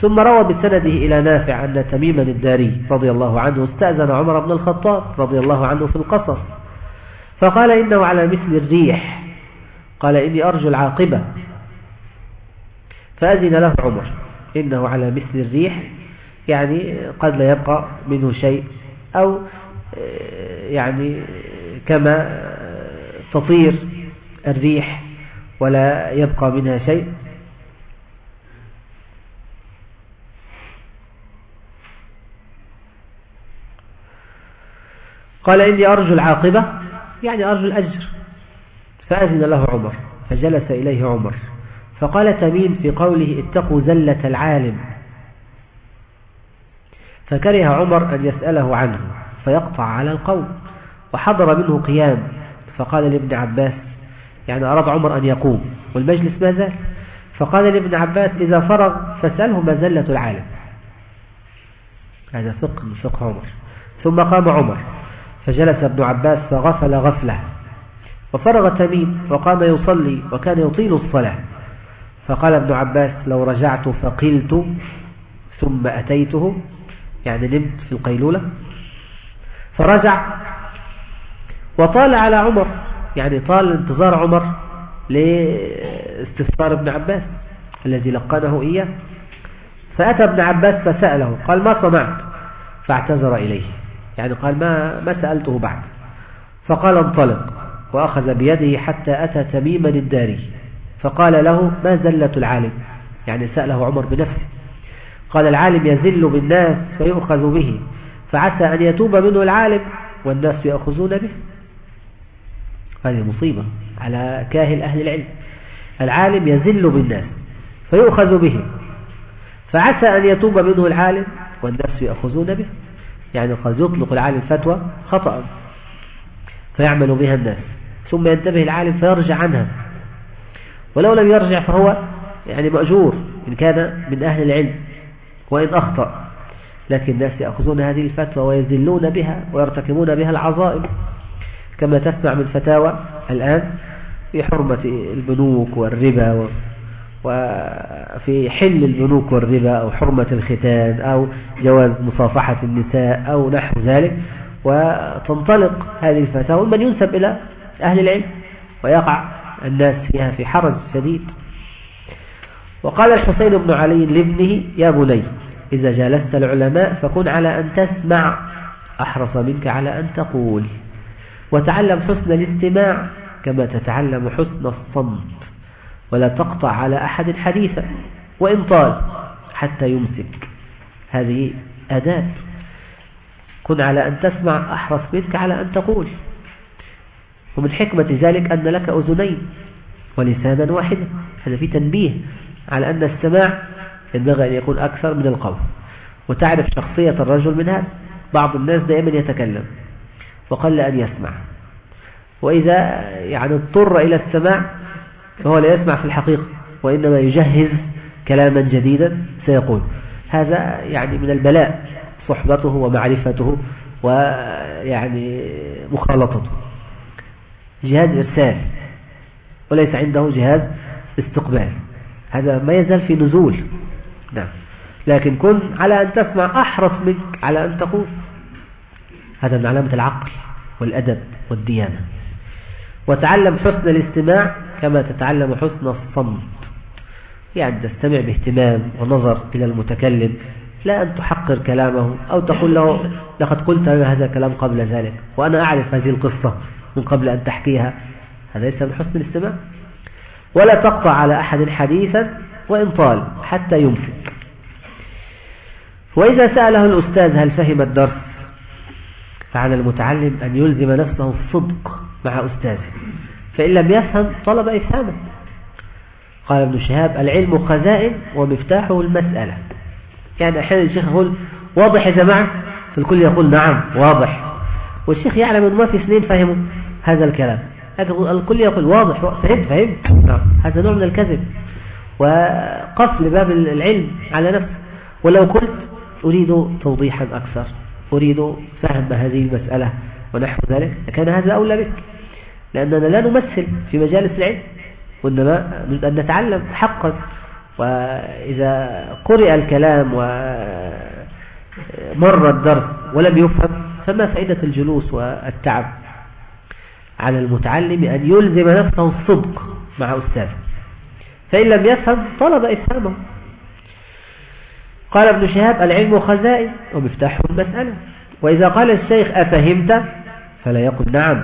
ثم روى بسنده إلى نافع أن تميما الداري رضي الله عنه استأذن عمر بن الخطاب رضي الله عنه في القصر. فقال إنه على مثل الريح. قال إني أرجو العاقبة. فأذن له عمر. إنه على مثل الريح يعني قد لا يبقى منه شيء أو يعني كما تطير الريح ولا يبقى منها شيء. قال إني أرجو العاقبة. يعني أرجو الأجر. فأذن له عمر فجلس إليه عمر فقال تميم في قوله اتقوا زلة العالم. فكره عمر أن يسأله عنه فيقطع على القوم وحضر منه قيام. فقال لابن عباس يعني أراد عمر أن يقوم والمجلس ما زال. فقال لابن عباس إذا فرغ فسأله ما زلة العالم. هذا فقه من فقه عمر. ثم قام عمر. فجلس ابن عباس فغفل غفله. وفرغ تميم وقام يصلي وكان يطيل الصلاة. فقال ابن عباس لو رجعت فقلت ثم أتيته. يعني نمت في القيلولة. فرجع وطال على عمر. يعني طال انتظار عمر لاستفسار ابن عباس الذي لقنه إياه. فأتى ابن عباس فسأله قال ما صنعت؟ فاعتذر إليه. يعني قال ما, ما سألته بعد. فقال انطلق وأخذ بيده حتى أتى تميما الداري. فقال له ما زلة العالم؟ يعني سأله عمر بنفسه. قال العالم يزل بالناس فيؤخذ به فعسى أن يتوب منه العالم والناس يأخذون به. هذه مصيبة على كاهل أهل العلم. العالم يزل بالناس فيؤخذ به فعسى أن يتوب منه العالم والناس يأخذون به. يعني قد يطلق العالم فتوى خطأ فيعمل بها الناس ثم ينتبه العالم فيرجع عنها. ولو لم يرجع فهو يعني مأجور إن كان من أهل العلم وإن أخطأ. لكن الناس يأخذون هذه الفتوى ويزلون بها ويرتكبون بها العظائم كما تسمع من فتاوى الآن في حرمة البنوك والربا وفي حل البنوك والربا أو حرمة الختان أو جواز مصافحة النساء أو نحو ذلك وتنطلق هذه الفتاوى. من ينسب إلى أهل العلم ويقع الناس فيها في حرج شديد. وقال الحسين بن علي لابنه يا بني إذا جالست العلماء فكن على أن تسمع أحرص منك على أن تقول وتعلم حسن الاستماع كما تتعلم حسن الصمت. ولا تقطع على أحد حديثا وإن طال حتى يمسك. هذه أداة كن على أن تسمع أحرص منك على أن تقول. ومن حكمة ذلك أن لك أذنين ولسانا واحدا. هذا في تنبيه على أن السماع ينبغي أن يكون أكثر من القول. وتعرف شخصية الرجل من هذا. بعض الناس دائما يتكلم وقل أن يسمع. وإذا يعني اضطر إلى السماع فهو لا يسمع في الحقيقة وإنما يجهز كلاما جديدا سيقول. هذا يعني من البلاء صحبته ومعرفته ويعني مخالطته. جهاز إرسال وليس عنده جهاز استقبال. هذا ما يزال في نزول. نعم. لكن كن على أن تسمع أحرص منك على أن تقول. هذا من علامة العقل والأدب والديانة. وتعلم حسن الاستماع كما تتعلم حسن الصمت. يعني تستمع باهتمام ونظر إلى المتكلم لا أن تحقر كلامه أو تقول له لقد قلت هذا الكلام قبل ذلك وأنا أعرف هذه القصة من قبل أن تحكيها. هذا ليس من حسن الاستماع. ولا تقطع على أحد حديثا وإن طال حتى يمسك وإذا سأله الأستاذ هل فهم الدرس فعلى المتعلم أن يلزم نفسه الصدق مع أستاذه. فإن لم يفهم طلب إفهامه. قال ابن شهاب العلم خزائن ومفتاحه المسألة. يعني أحيانا الشيخ يقول واضح يا جماعة؟ فالكل يقول نعم واضح. والشيخ يعلم أنه ما في اثنين فهموا هذا الكلام. الكل يقول واضح فهمت فهمت. نعم. هذا نوع من الكذب وقفل باب العلم على نفسه. ولو قلت أريد توضيحا أكثر أريد فهم هذه المسألة ونحو ذلك كان هذا أولى بك. لأننا لا نمثل في مجالس العلم وإنما نريد أن نتعلم حقا. وإذا قرئ الكلام ومر الدرس ولم يفهم فما فائدة الجلوس والتعب على المتعلم أن يلزم نفسه الصدق مع أستاذه. فإن لم يفهم طلب إفهامه. قال ابن شهاب العلم خزائن ومفتاحه المسألة. وإذا قال الشيخ أفهمت؟ فلا يقل نعم.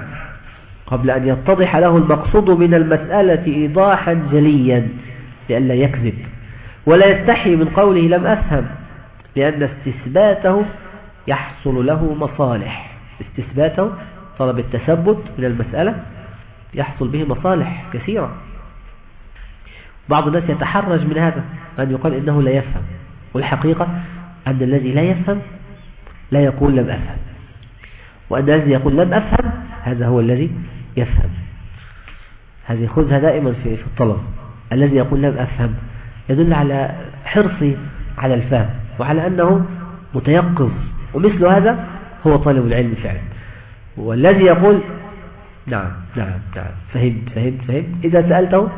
قبل أن يتضح له المقصود من المسألة إيضاحا جليا لئلا يكذب ولا يستحي من قوله لم أفهم لأن استثباته يحصل له مصالح. استثباته طلب التثبت من المسألة يحصل به مصالح كثيرة. بعض الناس يتحرج من هذا أن يقال إنه لا يفهم والحقيقة أن الذي لا يفهم لا يقول لم أفهم وأن الذي يقول لم أفهم هذا هو الذي يفهم. هذه خذها دائما في الطلب. الذي يقول لم أفهم يدل على حرصي على الفهم وعلى أنه متيقظ ومثل هذا هو طالب العلم فعلا. والذي يقول نعم نعم نعم فهمت فهمت فهمت. إذا سألته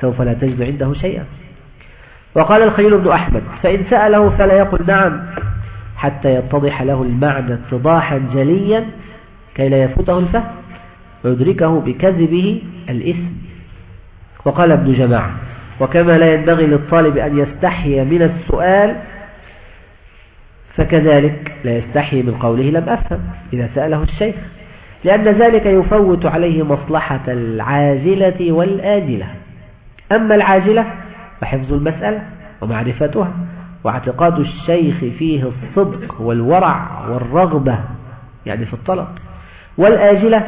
سوف لا تجد عنده شيئا. وقال الخليل بن أحمد فإن سأله فلا يقل نعم حتى يتضح له المعنى اتضاحا جليا كي لا يفوته الفهم. ويدركه بكذبه الإثم. وقال ابن جماعة وكما لا ينبغي للطالب أن يستحي من السؤال فكذلك لا يستحي من قوله لم أفهم إذا سأله الشيخ لأن ذلك يفوت عليه مصلحة العاجلة والآجلة أما العاجلة فحفظ المسألة ومعرفتها واعتقاد الشيخ فيه الصدق والورع والرغبة يعني في الطلب. والآجلة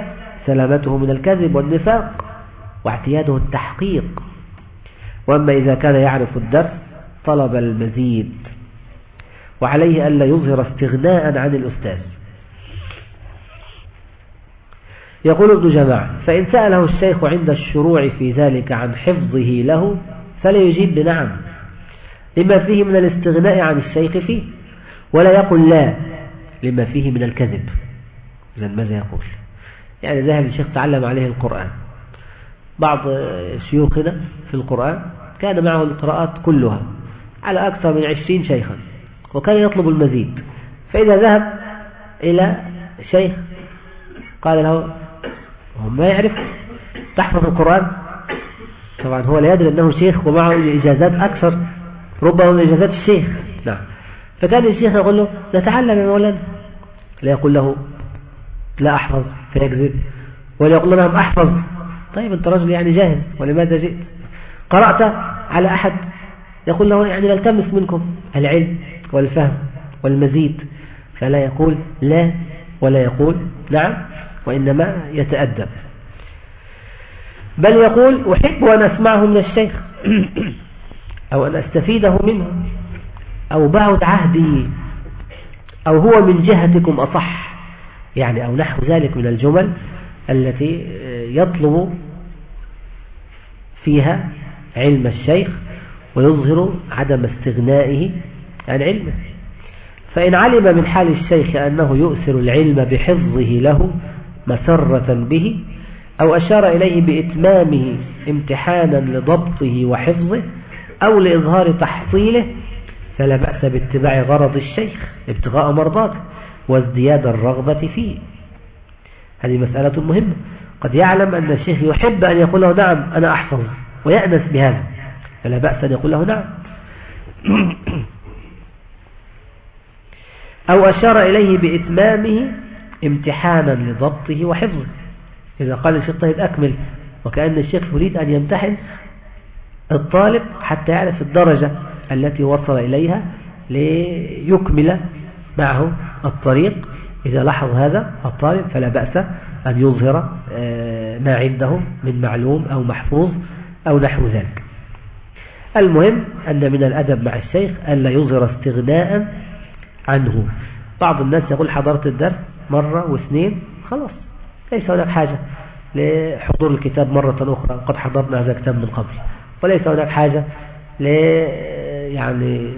سلامته من الكذب والنفاق واعتياده التحقيق. وأما إذا كان يعرف الدرس طلب المزيد وعليه ألا يظهر استغناء عن الأستاذ. يقول ابن جماعة فإن سأله الشيخ عند الشروع في ذلك عن حفظه له فلا يجيب بنعم لما فيه من الاستغناء عن الشيخ فيه ولا يقول لا لما فيه من الكذب. إذا ماذا يقول؟ يعني ذهب الشيخ تعلم عليه القرآن. بعض شيوخنا في القرآن كان معه القراءات كلها على أكثر من عشرين شيخا وكان يطلب المزيد. فإذا ذهب إلى شيخ قال له هو ما يعرف؟ تحفظ القرآن؟ طبعا هو لا يدري أنه شيخ ومعه إجازات أكثر ربما من إجازات الشيخ. نعم. فكان الشيخ يقول له نتعلم يا مولانا. لا يقول له لا أحفظ. فيكذب ولا يقول له نعم أحفظ. طيب أنت رجل يعني جاهل ولماذا جئت؟ قرأت على أحد يقول له يعني نلتمس منكم العلم والفهم والمزيد فلا يقول لا ولا يقول نعم وإنما يتأدب. بل يقول أحب أن أسمعه من الشيخ أو أن أستفيده منه أو بعد عهدي أو هو من جهتكم أصح. يعني أو نحو ذلك من الجمل التي يطلب فيها علم الشيخ ويظهر عدم استغنائه عن علمه. فإن علم من حال الشيخ أنه يؤثر العلم بحفظه له مسرة به أو أشار إليه بإتمامه امتحانا لضبطه وحفظه أو لإظهار تحصيله فلا بأس باتباع غرض الشيخ ابتغاء مرضاته. وازدياد الرغبة فيه. هذه مسألة مهمة. قد يعلم أن الشيخ يحب أن يقول له نعم أنا أحفظ ويأنس بهذا. فلا بأس أن يقول له نعم. أو أشار إليه بإتمامه امتحانا لضبطه وحفظه. إذا قال الشيخ طيب أكمل. وكأن الشيخ يريد أن يمتحن الطالب حتى يعرف الدرجة التي وصل إليها ليكمل معه الطريق. إذا لاحظ هذا الطالب فلا بأس أن يظهر آه، ما عنده من معلوم أو محفوظ أو نحو ذلك. المهم أن من الأدب مع الشيخ ألا يظهر استغناء عنه. بعض الناس يقول حضرت الدرس مرة واثنين خلاص ليس هناك حاجة لحضور الكتاب مرة أخرى قد حضرنا هذا الكتاب من قبل. وليس هناك حاجة ل يعني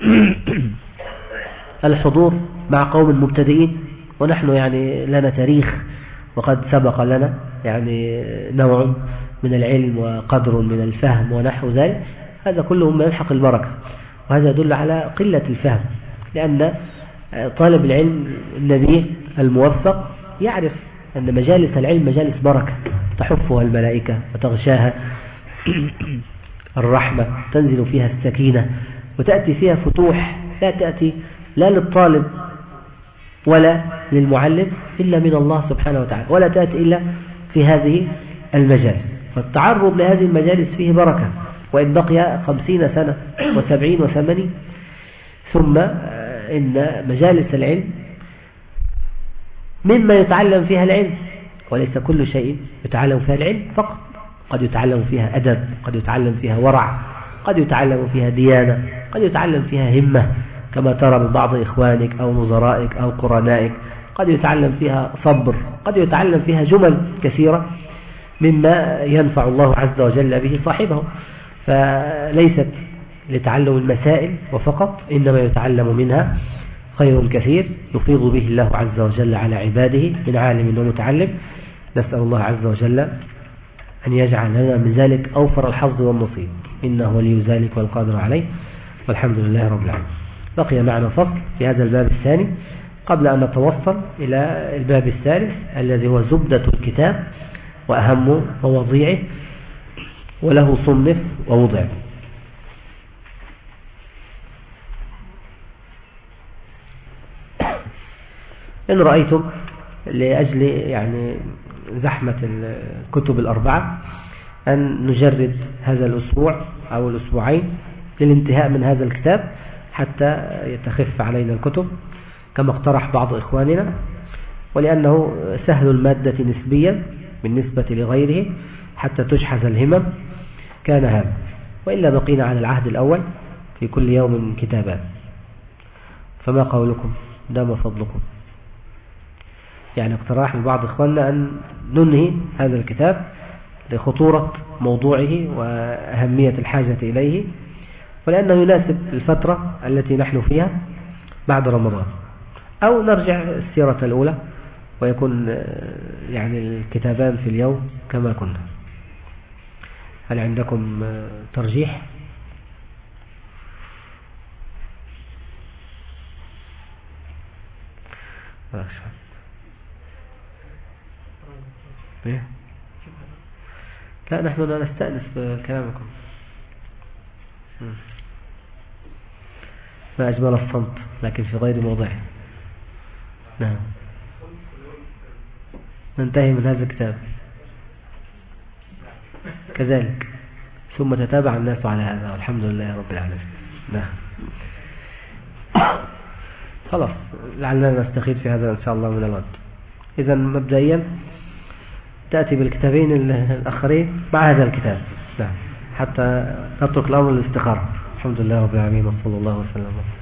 الحضور مع قوم مبتدئين ونحن يعني لنا تاريخ وقد سبق لنا يعني نوع من العلم وقدر من الفهم ونحو ذلك هذا كله ما يلحق البركة وهذا يدل على قلة الفهم لأن طالب العلم النبي الموفق يعرف أن مجالس العلم مجالس بركة تحفها الملائكة وتغشاها الرحمة تنزل فيها السكينة وتأتي فيها فتوح لا تأتي لا للطالب ولا للمعلم إلا من الله سبحانه وتعالى ولا تأتي إلا في هذه المجالس. فالتعرض لهذه المجالس فيه بركة وإن بقي خمسين سنة وسبعين وثمانين ثم إن مجالس العلم مما يتعلم فيها العلم وليس كل شيء يتعلم فيها العلم فقط. قد يتعلم فيها أدب قد يتعلم فيها ورع قد يتعلم فيها ديانة قد يتعلم فيها همة. كما ترى من بعض إخوانك أو نظرائك أو قرنائك. قد يتعلم فيها صبر قد يتعلم فيها جمل كثيرة مما ينفع الله عز وجل به صاحبه. فليست لتعلم المسائل وفقط إنما يتعلم منها خير كثير يفيض به الله عز وجل على عباده من عالم ومتعلم. نسأل الله عز وجل أن يجعل لنا من ذلك أوفر الحظ والنصيب. إنه ولي ذلك والقادر عليه. والحمد لله رب العالمين. بقي معنا فصل في هذا الباب الثاني قبل أن نتوصل إلى الباب الثالث الذي هو زبدة الكتاب وأهم مواضيعه وله صنف ووضع. إن رأيتم لأجل يعني زحمة الكتب الأربعة أن نجرد هذا الأسبوع أو الأسبوعين للانتهاء من هذا الكتاب حتى يتخف علينا الكتب كما اقترح بعض إخواننا ولأنه سهل المادة نسبيا بالنسبة لغيره حتى تجحز الهمم. كان هذا. وإلا بقينا على العهد الأول في كل يوم كتابان. فما قولكم؟ دام فضلكم. يعني اقتراح من بعض إخواننا أن ننهي هذا الكتاب لخطورة موضوعه وأهمية الحاجة إليه. ولأنه يناسب الفترة التي نحن فيها بعد رمضان. أو نرجع السيرة الأولى ويكون يعني الكتابان في اليوم كما كنا. هل عندكم ترجيح؟ إيه؟ لا نحن لا نستأنس بكلامكم. ما أجمل الصمت لكن في غير موضعه. نعم. ننتهي من هذا الكتاب. كذلك ثم تتابع الناس على هذا. والحمد لله رب العالمين. نعم. خلاص لعلنا نستخير في هذا إن شاء الله من الغد إذا مبدئيا تأتي بالكتابين الآخرين مع هذا الكتاب. نعم. حتى نترك الأمر للاستخارة. الحمد لله رب العالمين وصلى الله وسلم.